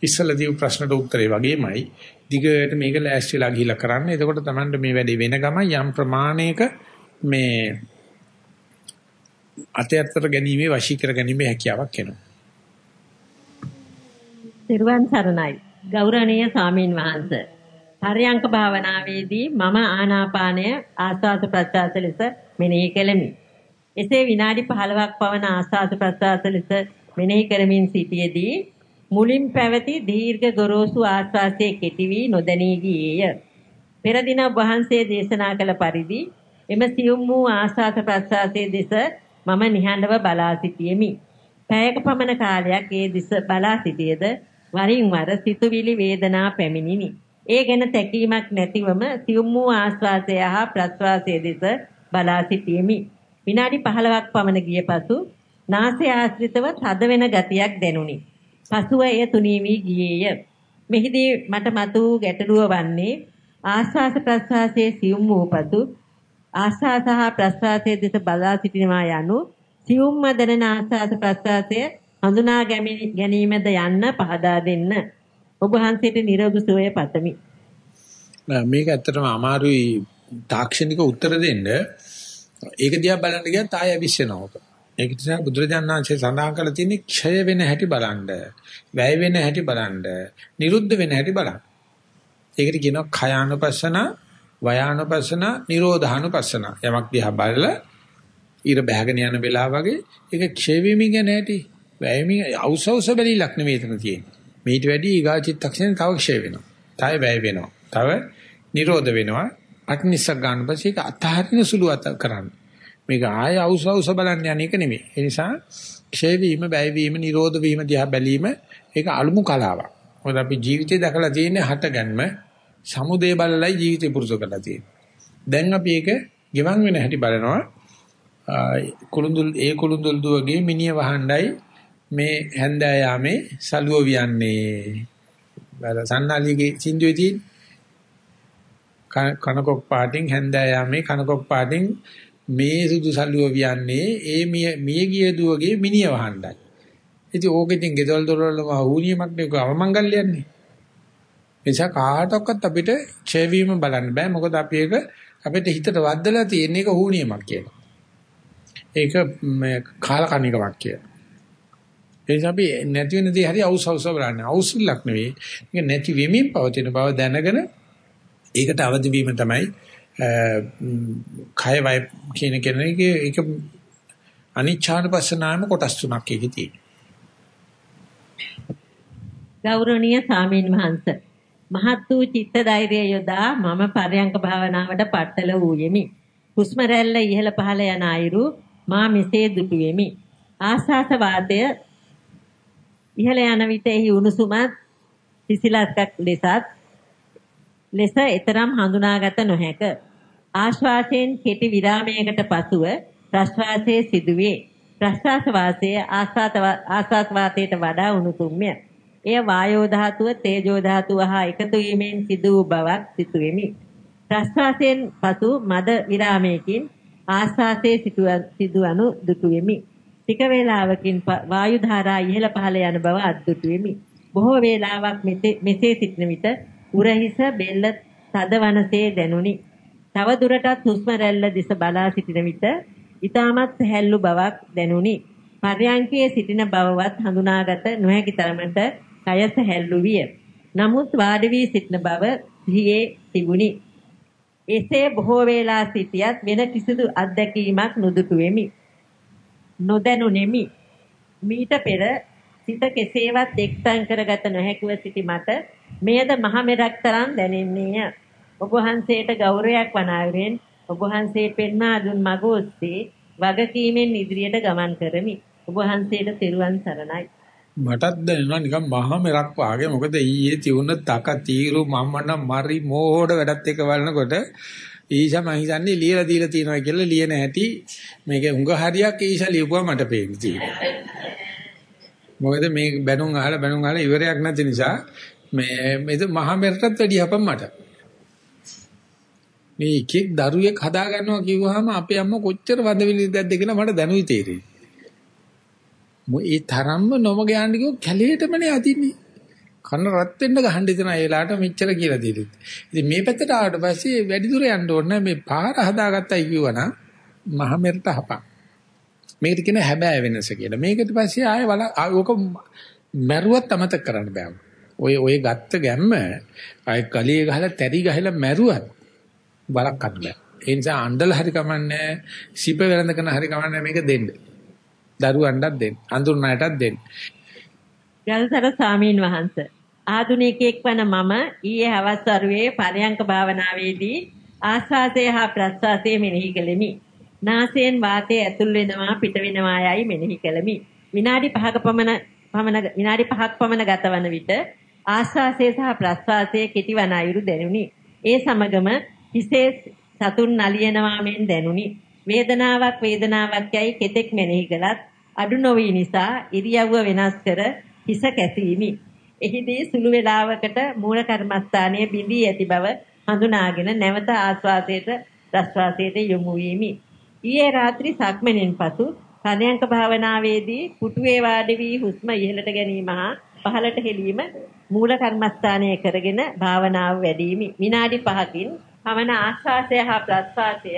Speaker 1: ඉස්සලා දීපු ප්‍රශ්නට උත්තරේ වගේමයි. දිගට මේක ලෑස්තිලා ගිහිල්ලා කරන්න. එතකොට Tamanට මේ වැඩේ වෙන ගමන් යම් ප්‍රමාණයක මේ අතයතර ගැනීමේ වශී කර ගැනීමේ හැකියාවක් එනවා.
Speaker 2: සිරුවන් සරණයි. ගෞරවනීය සාමීන් වහන්සේ. හරයන්ක භාවනාවේදී මම ආනාපානය ආස්වාද ප්‍රත්‍යාස ලෙස මෙනෙහි කෙලෙමි. එසේ විනාඩි 15ක් පවන ආස්වාද ප්‍රත්‍යාස ලෙස මෙනෙහි කරමින් සිටියේදී මුලින් පැවති දීර්ඝ ගොරෝසු ආස්වාසයේ කෙටි වී නොදැනී ගියේය. පෙර දින වහන්සේ දේශනා කළ පරිදි එම සියුම් වූ ආස්වාද ප්‍රත්‍යාසයේ දෙස මම නිහඬව බලා සිටියෙමි. පැයක පමණ කාලයක් ඒ දිස බලා සිටියේද වරින් වර සිතුවිලි වේදනා පැමිණිනි. ඒ ගැන තැකීමක් නැතිවම සියුම් වූ ආස්වාසය හා ප්‍රස්වාසය දෙස බලා සිටියෙමි. විනාඩි 15ක් පමණ ගිය පසු නාසය ආශ්‍රිතව තද වෙන ගතියක් දැනුනි. පසුව එය තුනී වී ගියේය. මෙහිදී මට මතු ගැටලුව වන්නේ ආස්වාස ප්‍රස්වාසයේ සියුම් වූ පසු ආස්වාස හා ප්‍රස්වාසයේ දෙස බලා සිටිනවා යනු සියුම්ම දැනෙන ආස්වාස ප්‍රස්වාසය හඳුනා ගැනීමද යන්න පහදා දෙන්න. ඔබ වහන්සේට නිරෝගී සුවය පතමි.
Speaker 1: මේක ඇත්තටම අමාරුයි තාක්ෂණික උත්තර දෙන්න. ඒක දිහා බලන්න ගියත් ආය විශ්වෙනවා. ඒක නිසා බුදුරජාණන් වහන්සේ සඳහන් කරලා තියෙන්නේ ක්ෂය වෙන හැටි බලන්න, වැය වෙන හැටි බලන්න, නිරුද්ධ වෙන හැටි බලන්න. ඒකට කියනවා khයානුපස්සන, වයානුපස්සන, නිරෝධානුපස්සන. යමක් දිහා බලලා ඊර බහගෙන යන වෙලාව වගේ ඒක ක්ෂය වෙමින් යන හැටි, වැය වෙමින් අවසවස බැලිලක් නෙමෙයි එතන තියෙන්නේ. මේට වැඩි ඊගා චිත්තක්ෂණේ තව ක්ෂය වෙනවා. තව වැය වෙනවා. තව නිරෝධ වෙනවා. අක්නිසක් ගන්න පස්සේ ඒක අතහරින සුළු අත කරන්න. මේක ආය අවුස අවුස බලන්න යන එක නෙමෙයි. ඒ නිසා ක්ෂය වීම, වැය වීම, නිරෝධ වීම දිහා බැලීම ඒක අලුමු කලාවක්. මොකද අපි ජීවිතේ දැකලා තියෙන්නේ හටගන්ම සමුදේ බලලයි ජීවිතේ පුරුදු කරලා තියෙන්නේ. දැන් අපි ඒක ගෙවන් වෙන හැටි බලනවා. කුළුඳුල් ඒ කුළුඳුල් දුවගේ මිනිය වහණ්ඩයි මේ හැන්දෑ යාමේ සලුව වියන්නේ. බල සන්නාලිගේ සින්දුවේ තියෙන කනකොක් පාටින් හැන්දෑ යාමේ කනකොක් පාටින් මේ සුදු සලුව වියන්නේ ඒ මිය මිය ගිය දුවගේ මිනිය වහණ්ඩයි. ඉතින් ඕක ඉතින් ගෙදල් දොරවලම හුනියමක් නේ අවමංගල්‍යන්නේ. නිසා කාටවත් අපිට ඡය වීම බලන්න බෑ මොකද අපි ඒක අපිට හිතට වද්දලා තියෙන එක හුනියමක් කියලා. ඒක කාලකණිකමක් කියලා. ඒ නිසා අපි නැති වෙන දේ හරි අවුස් අවුස් බලන්නේ. අවුස්ලක් නෙවෙයි. මේක නැති වෙමින් පවතින බව දැනගෙන ඒකට අවදි වීම තමයි කය වය කියන කෙනෙක්ගේ ඒක අනිච්ඡානුපස්සනාම කොටස් තුනක් එකේ තියෙනවා.
Speaker 2: ගෞරවනීය සාමීන් වහන්ස මහත් වූ චිත්ත ධෛර්යය යොදා මම පරයන්ක භාවනාවට පట్టල වූයෙමි. හුස්ම රැල්ල ඉහළ පහළ යන අයුරු මා මෙසේ දුටු වෙමි. ආස්වාස වාතය ඉහළ යන විට එහි උණුසුමත් සිසිලස්කක් ලෙසත් ලෙස ඊතරම් හඳුනාගත නොහැක. ආශ්වාසයෙන් කෙටි විරාමයකට පසුව ප්‍රශ්වාසයේ සිදුවේ. ප්‍රශ්වාස වාසයේ ආස්වාස් වාතයට වඩා උණුසුම්ය. එය වායෝ ධාතුව තේජෝ ධාතුව හා එකතු වීමෙන් සිදු වූ බවක් සිතුවෙමි. ප්‍රශ්වාසයෙන් පසු මද විරාමයකින් ආස්වාසයේ සිදුවනු දුටුවෙමි. ටික වේලාවකින් වායු ධාරා ඉහළ පහළ යන බව අද්දුටු වෙමි. බොහෝ වේලාවක් මෙසේ සිටින විට උරහිස බෙල්ල තදවනසේ දැනුනි. තව දුරටත් හුස්ම රැල්ල දිස බලා සිටින විට ඊටමත් හැල්ලු බවක් දැනුනි. පර්යංකයේ සිටින බවවත් හඳුනාගත නොහැකි තරමට කය සැහැල්ලු විය. නමුත් වාඩි වී සිටින බව සිහියේ තිබුණි. එසේ බොහෝ වේලා සිටියත් වෙන කිසිදු අත්දැකීමක් නොදුටු වෙමි. නොදැනුනෙමි. මීට පෙර සිත කෙසේවත් එක්තන් කරගත නොහැකිව සිටි මට මෙයද මහ මෙරක් තරම් දැනෙන්නේය. ඔබ වහන්සේට ගෞරවයක් වනාවරෙන් ඔබ වහන්සේ පෙන්වා දුන් මඟ ඔස්සේ වගකීමෙන් ඉදිරියට ගමන් කරමි. ඔබ වහන්සේට තෙරුවන් සරණයි.
Speaker 1: මටත් දැනෙනවා නිකන් මහා මෙරක් වාගේ මොකද ඊයේ තියුණ තක තීරු මම්මන මරි මෝඩ වැඩත් එක බලනකොට ඊෂා මං හිතන්නේ ලියලා දීලා තියෙනවා කියලා ලියන හැටි මේක උඟ හරියක් ඊෂා ලියපුවා මට පේන්නේ තියෙනවා. මොකද මේ බැනුම් අහලා බැනුම් අහලා ඉවරයක් නැති නිසා මේ මේක මහා මෙරටත් වැඩි හපම් මට. මේ එකෙක් දරුවෙක් හදා ගන්නවා කිව්වහම අපේ අම්මා කොච්චර වද විලිදැද්ද කියලා මට දැනුයි තේරෙන්නේ. මො ඒ තරම්ම නොමග යන්න කිව්ව කැලේටමනේ අදින්නේ. කන රත් වෙන්න ගහන්න දෙන ඒලාට මෙච්චර කියලා දීලුත්. ඉතින් මේ පැත්තට ආවට පස්සේ වැඩි දුර යන්න ඕනේ මේ පාර හදාගත්තයි කිව්වනම් මහ මෙරට හපක්. මේකට කියන හැබෑ වෙනස කියලා. මේකට පස්සේ ආයේ වල ඕක මැරුවත් අමතක කරන්න බෑ. ඔය ඔය ගත්ත ගැම්ම ආයේ ගලිය ගහලා තැරි ගහලා මැරුවත් බලක් ගන්න බෑ. ඒ නිසා අඬල හරි කමන්නේ සිප වෙලඳකන හරි කමන්නේ මේක දෙන්න. දරුවන්ටත් දෙන්න. අඳුරන අයටත් දෙන්න.
Speaker 2: ගල්සර සාමීන් වහන්ස ආදුනිකයෙක් වන මම ඊයේ හවස් වරුවේ පරයන්ක භාවනාවේදී ආස්වාසය හා ප්‍රස්වාසය මෙනෙහි කළෙමි. නාසයෙන් වාතය ඇතුල් වෙනවා පිට වෙනවා යයි මෙනෙහි කළෙමි. විනාඩි 5ක පමණ පමණ විනාඩි 5ක් පමණ ගතවන විට ආස්වාසය සහ ප්‍රස්වාසය කෙටිවන අයුරු දැනුනි. ඒ සමගම හිසේ සතුන් නලියනවා මෙන් දැනුනි. වේදනාවක් වේදනාවක් යයි කෙතෙක් මෙනෙහි කළත් අඩු නොවී නිසා ඉරියව්ව වෙනස් කර හිස කැසීමි. එහිදී සුළු වේලාවකට මූල කර්මස්ථානයේ බිඳී ඇති බව හඳුනාගෙන නැවත ආස්වාදයට ප්‍රස්වාසයට යොමු වීමි. ඊයේ රාත්‍රී සක්මණෙන් පසු පරයන්ක භාවනාවේදී පුටුවේ වාඩි වී හුස්ම ඉහළට ගැනීම හා පහළට හෙලීම මූල කර්මස්ථානය කරගෙන භාවනාව වැඩිමි. විනාඩි 5කින් පමණ ආශ්වාසය හා ප්‍රශ්වාසය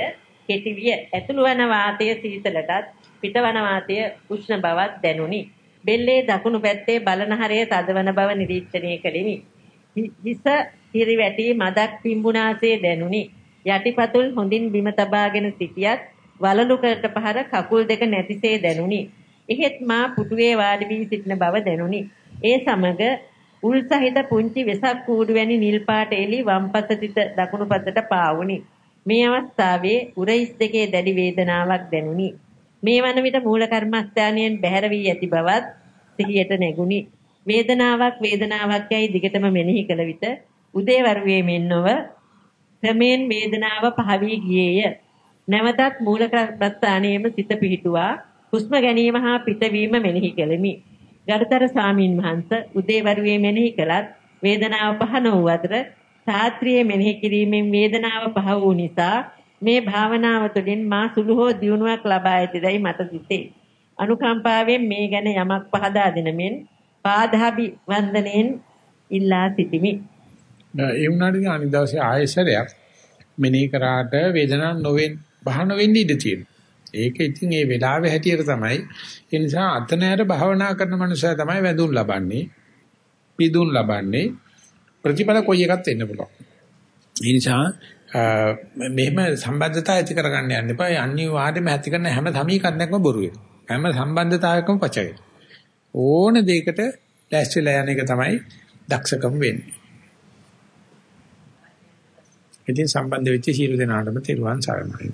Speaker 2: කෙටි විය. ඇතුළු වන වාතය සීතලටත් පිටවන වාතය උෂ්ණ බවක් දැනුනි. බෙල්ලේ දකුණු පැත්තේ බලනහරය තදවන බව නිරීක්ෂණය කළෙමි. හිස හිරිවැටි මදක් පිම්බුනාසේ දැනුනි. යටිපතුල් හොඳින් බිම තබාගෙන සිටියත් වලලුකට පහර කකුල් දෙක නැතිසේ දැනුනි. එහෙත් මා පුටුවේ වාඩි වී සිටින බව දැනුනි. ඒ සමග උල් සහිත පුංචි වෙසක් කූඩු වැනි නිල් පාට එලි වම්පස සිට දකුණු පසට පාවුනි. මේ අවස්ථාවේ උරහිස් දෙකේ දැඩි වේදනාවක් දැනුනි. මේ වන විට මූල කර්මස්ථානයෙන් බැහැර වී ඇති බවත් සිහියට නැගුණි. වේදනාවක් වේදනාවක් යයි දිගටම මෙනෙහි කළ විට උදේවරුවේ මෙන්නව ක්‍රමෙන් වේදනාව පහවී ගියේය. නැවතත් මූල කර්මස්ථානයේම සිත පිහිටුවා හුස්ම ගැනීම හා පිටවීම මෙනෙහි කෙලිමි. ගරුතර සාමීන් වහන්ස උදේවරුවේ මෙනෙහි කළත් වේදනාව පහ නොවූ අතර සාත්‍රියේ මෙනෙහි කිරීමෙන් වේදනාව පහ වූ නිසා මේ භාවනාව තුළින් මා සුළු හෝ දියුණුවක් ලබා ඇතිදයි මට සිතේ. අනුකම්පාවෙන් මේ ගැන යමක් පහදා දෙනමින් පාදාභි වන්දනෙන් ඉල්ලා සිටිමි.
Speaker 1: ඒ වුණාට අනිත් දවසේ ආයෙසරයක් මෙනෙහි කරාට වේදනාවක් නොවෙන් බහන වෙන්න ඉඩ තියෙනවා. ඒක ඉතින් ඒ වෙලාවේ හැටියට තමයි ඒ නිසා අතනෑර භාවනා කරන මනුස්සයා තමයි වැඳුම් ලබන්නේ පිදුම් ලබන්නේ ප්‍රතිඵල කොයි එකක් වෙන්න පුළුවන්. ඒ නිසා මෙහෙම සම්බන්ධතාවය ඇති කරගන්න යන්න එපා. අනිවාර්යයෙන්ම ඇති කරන හැම සමීකරණයක්ම බොරු වෙනවා. හැම සම්බන්ධතාවයකම පච වෙනවා. ඕන දෙයකට ලෑස්තිලා යන එක තමයි දක්ෂකම වෙන්නේ. ඉතින් සම්බන්ධ වෙච්ච සියලු දෙනාටම තෙරුවන් සරණයි.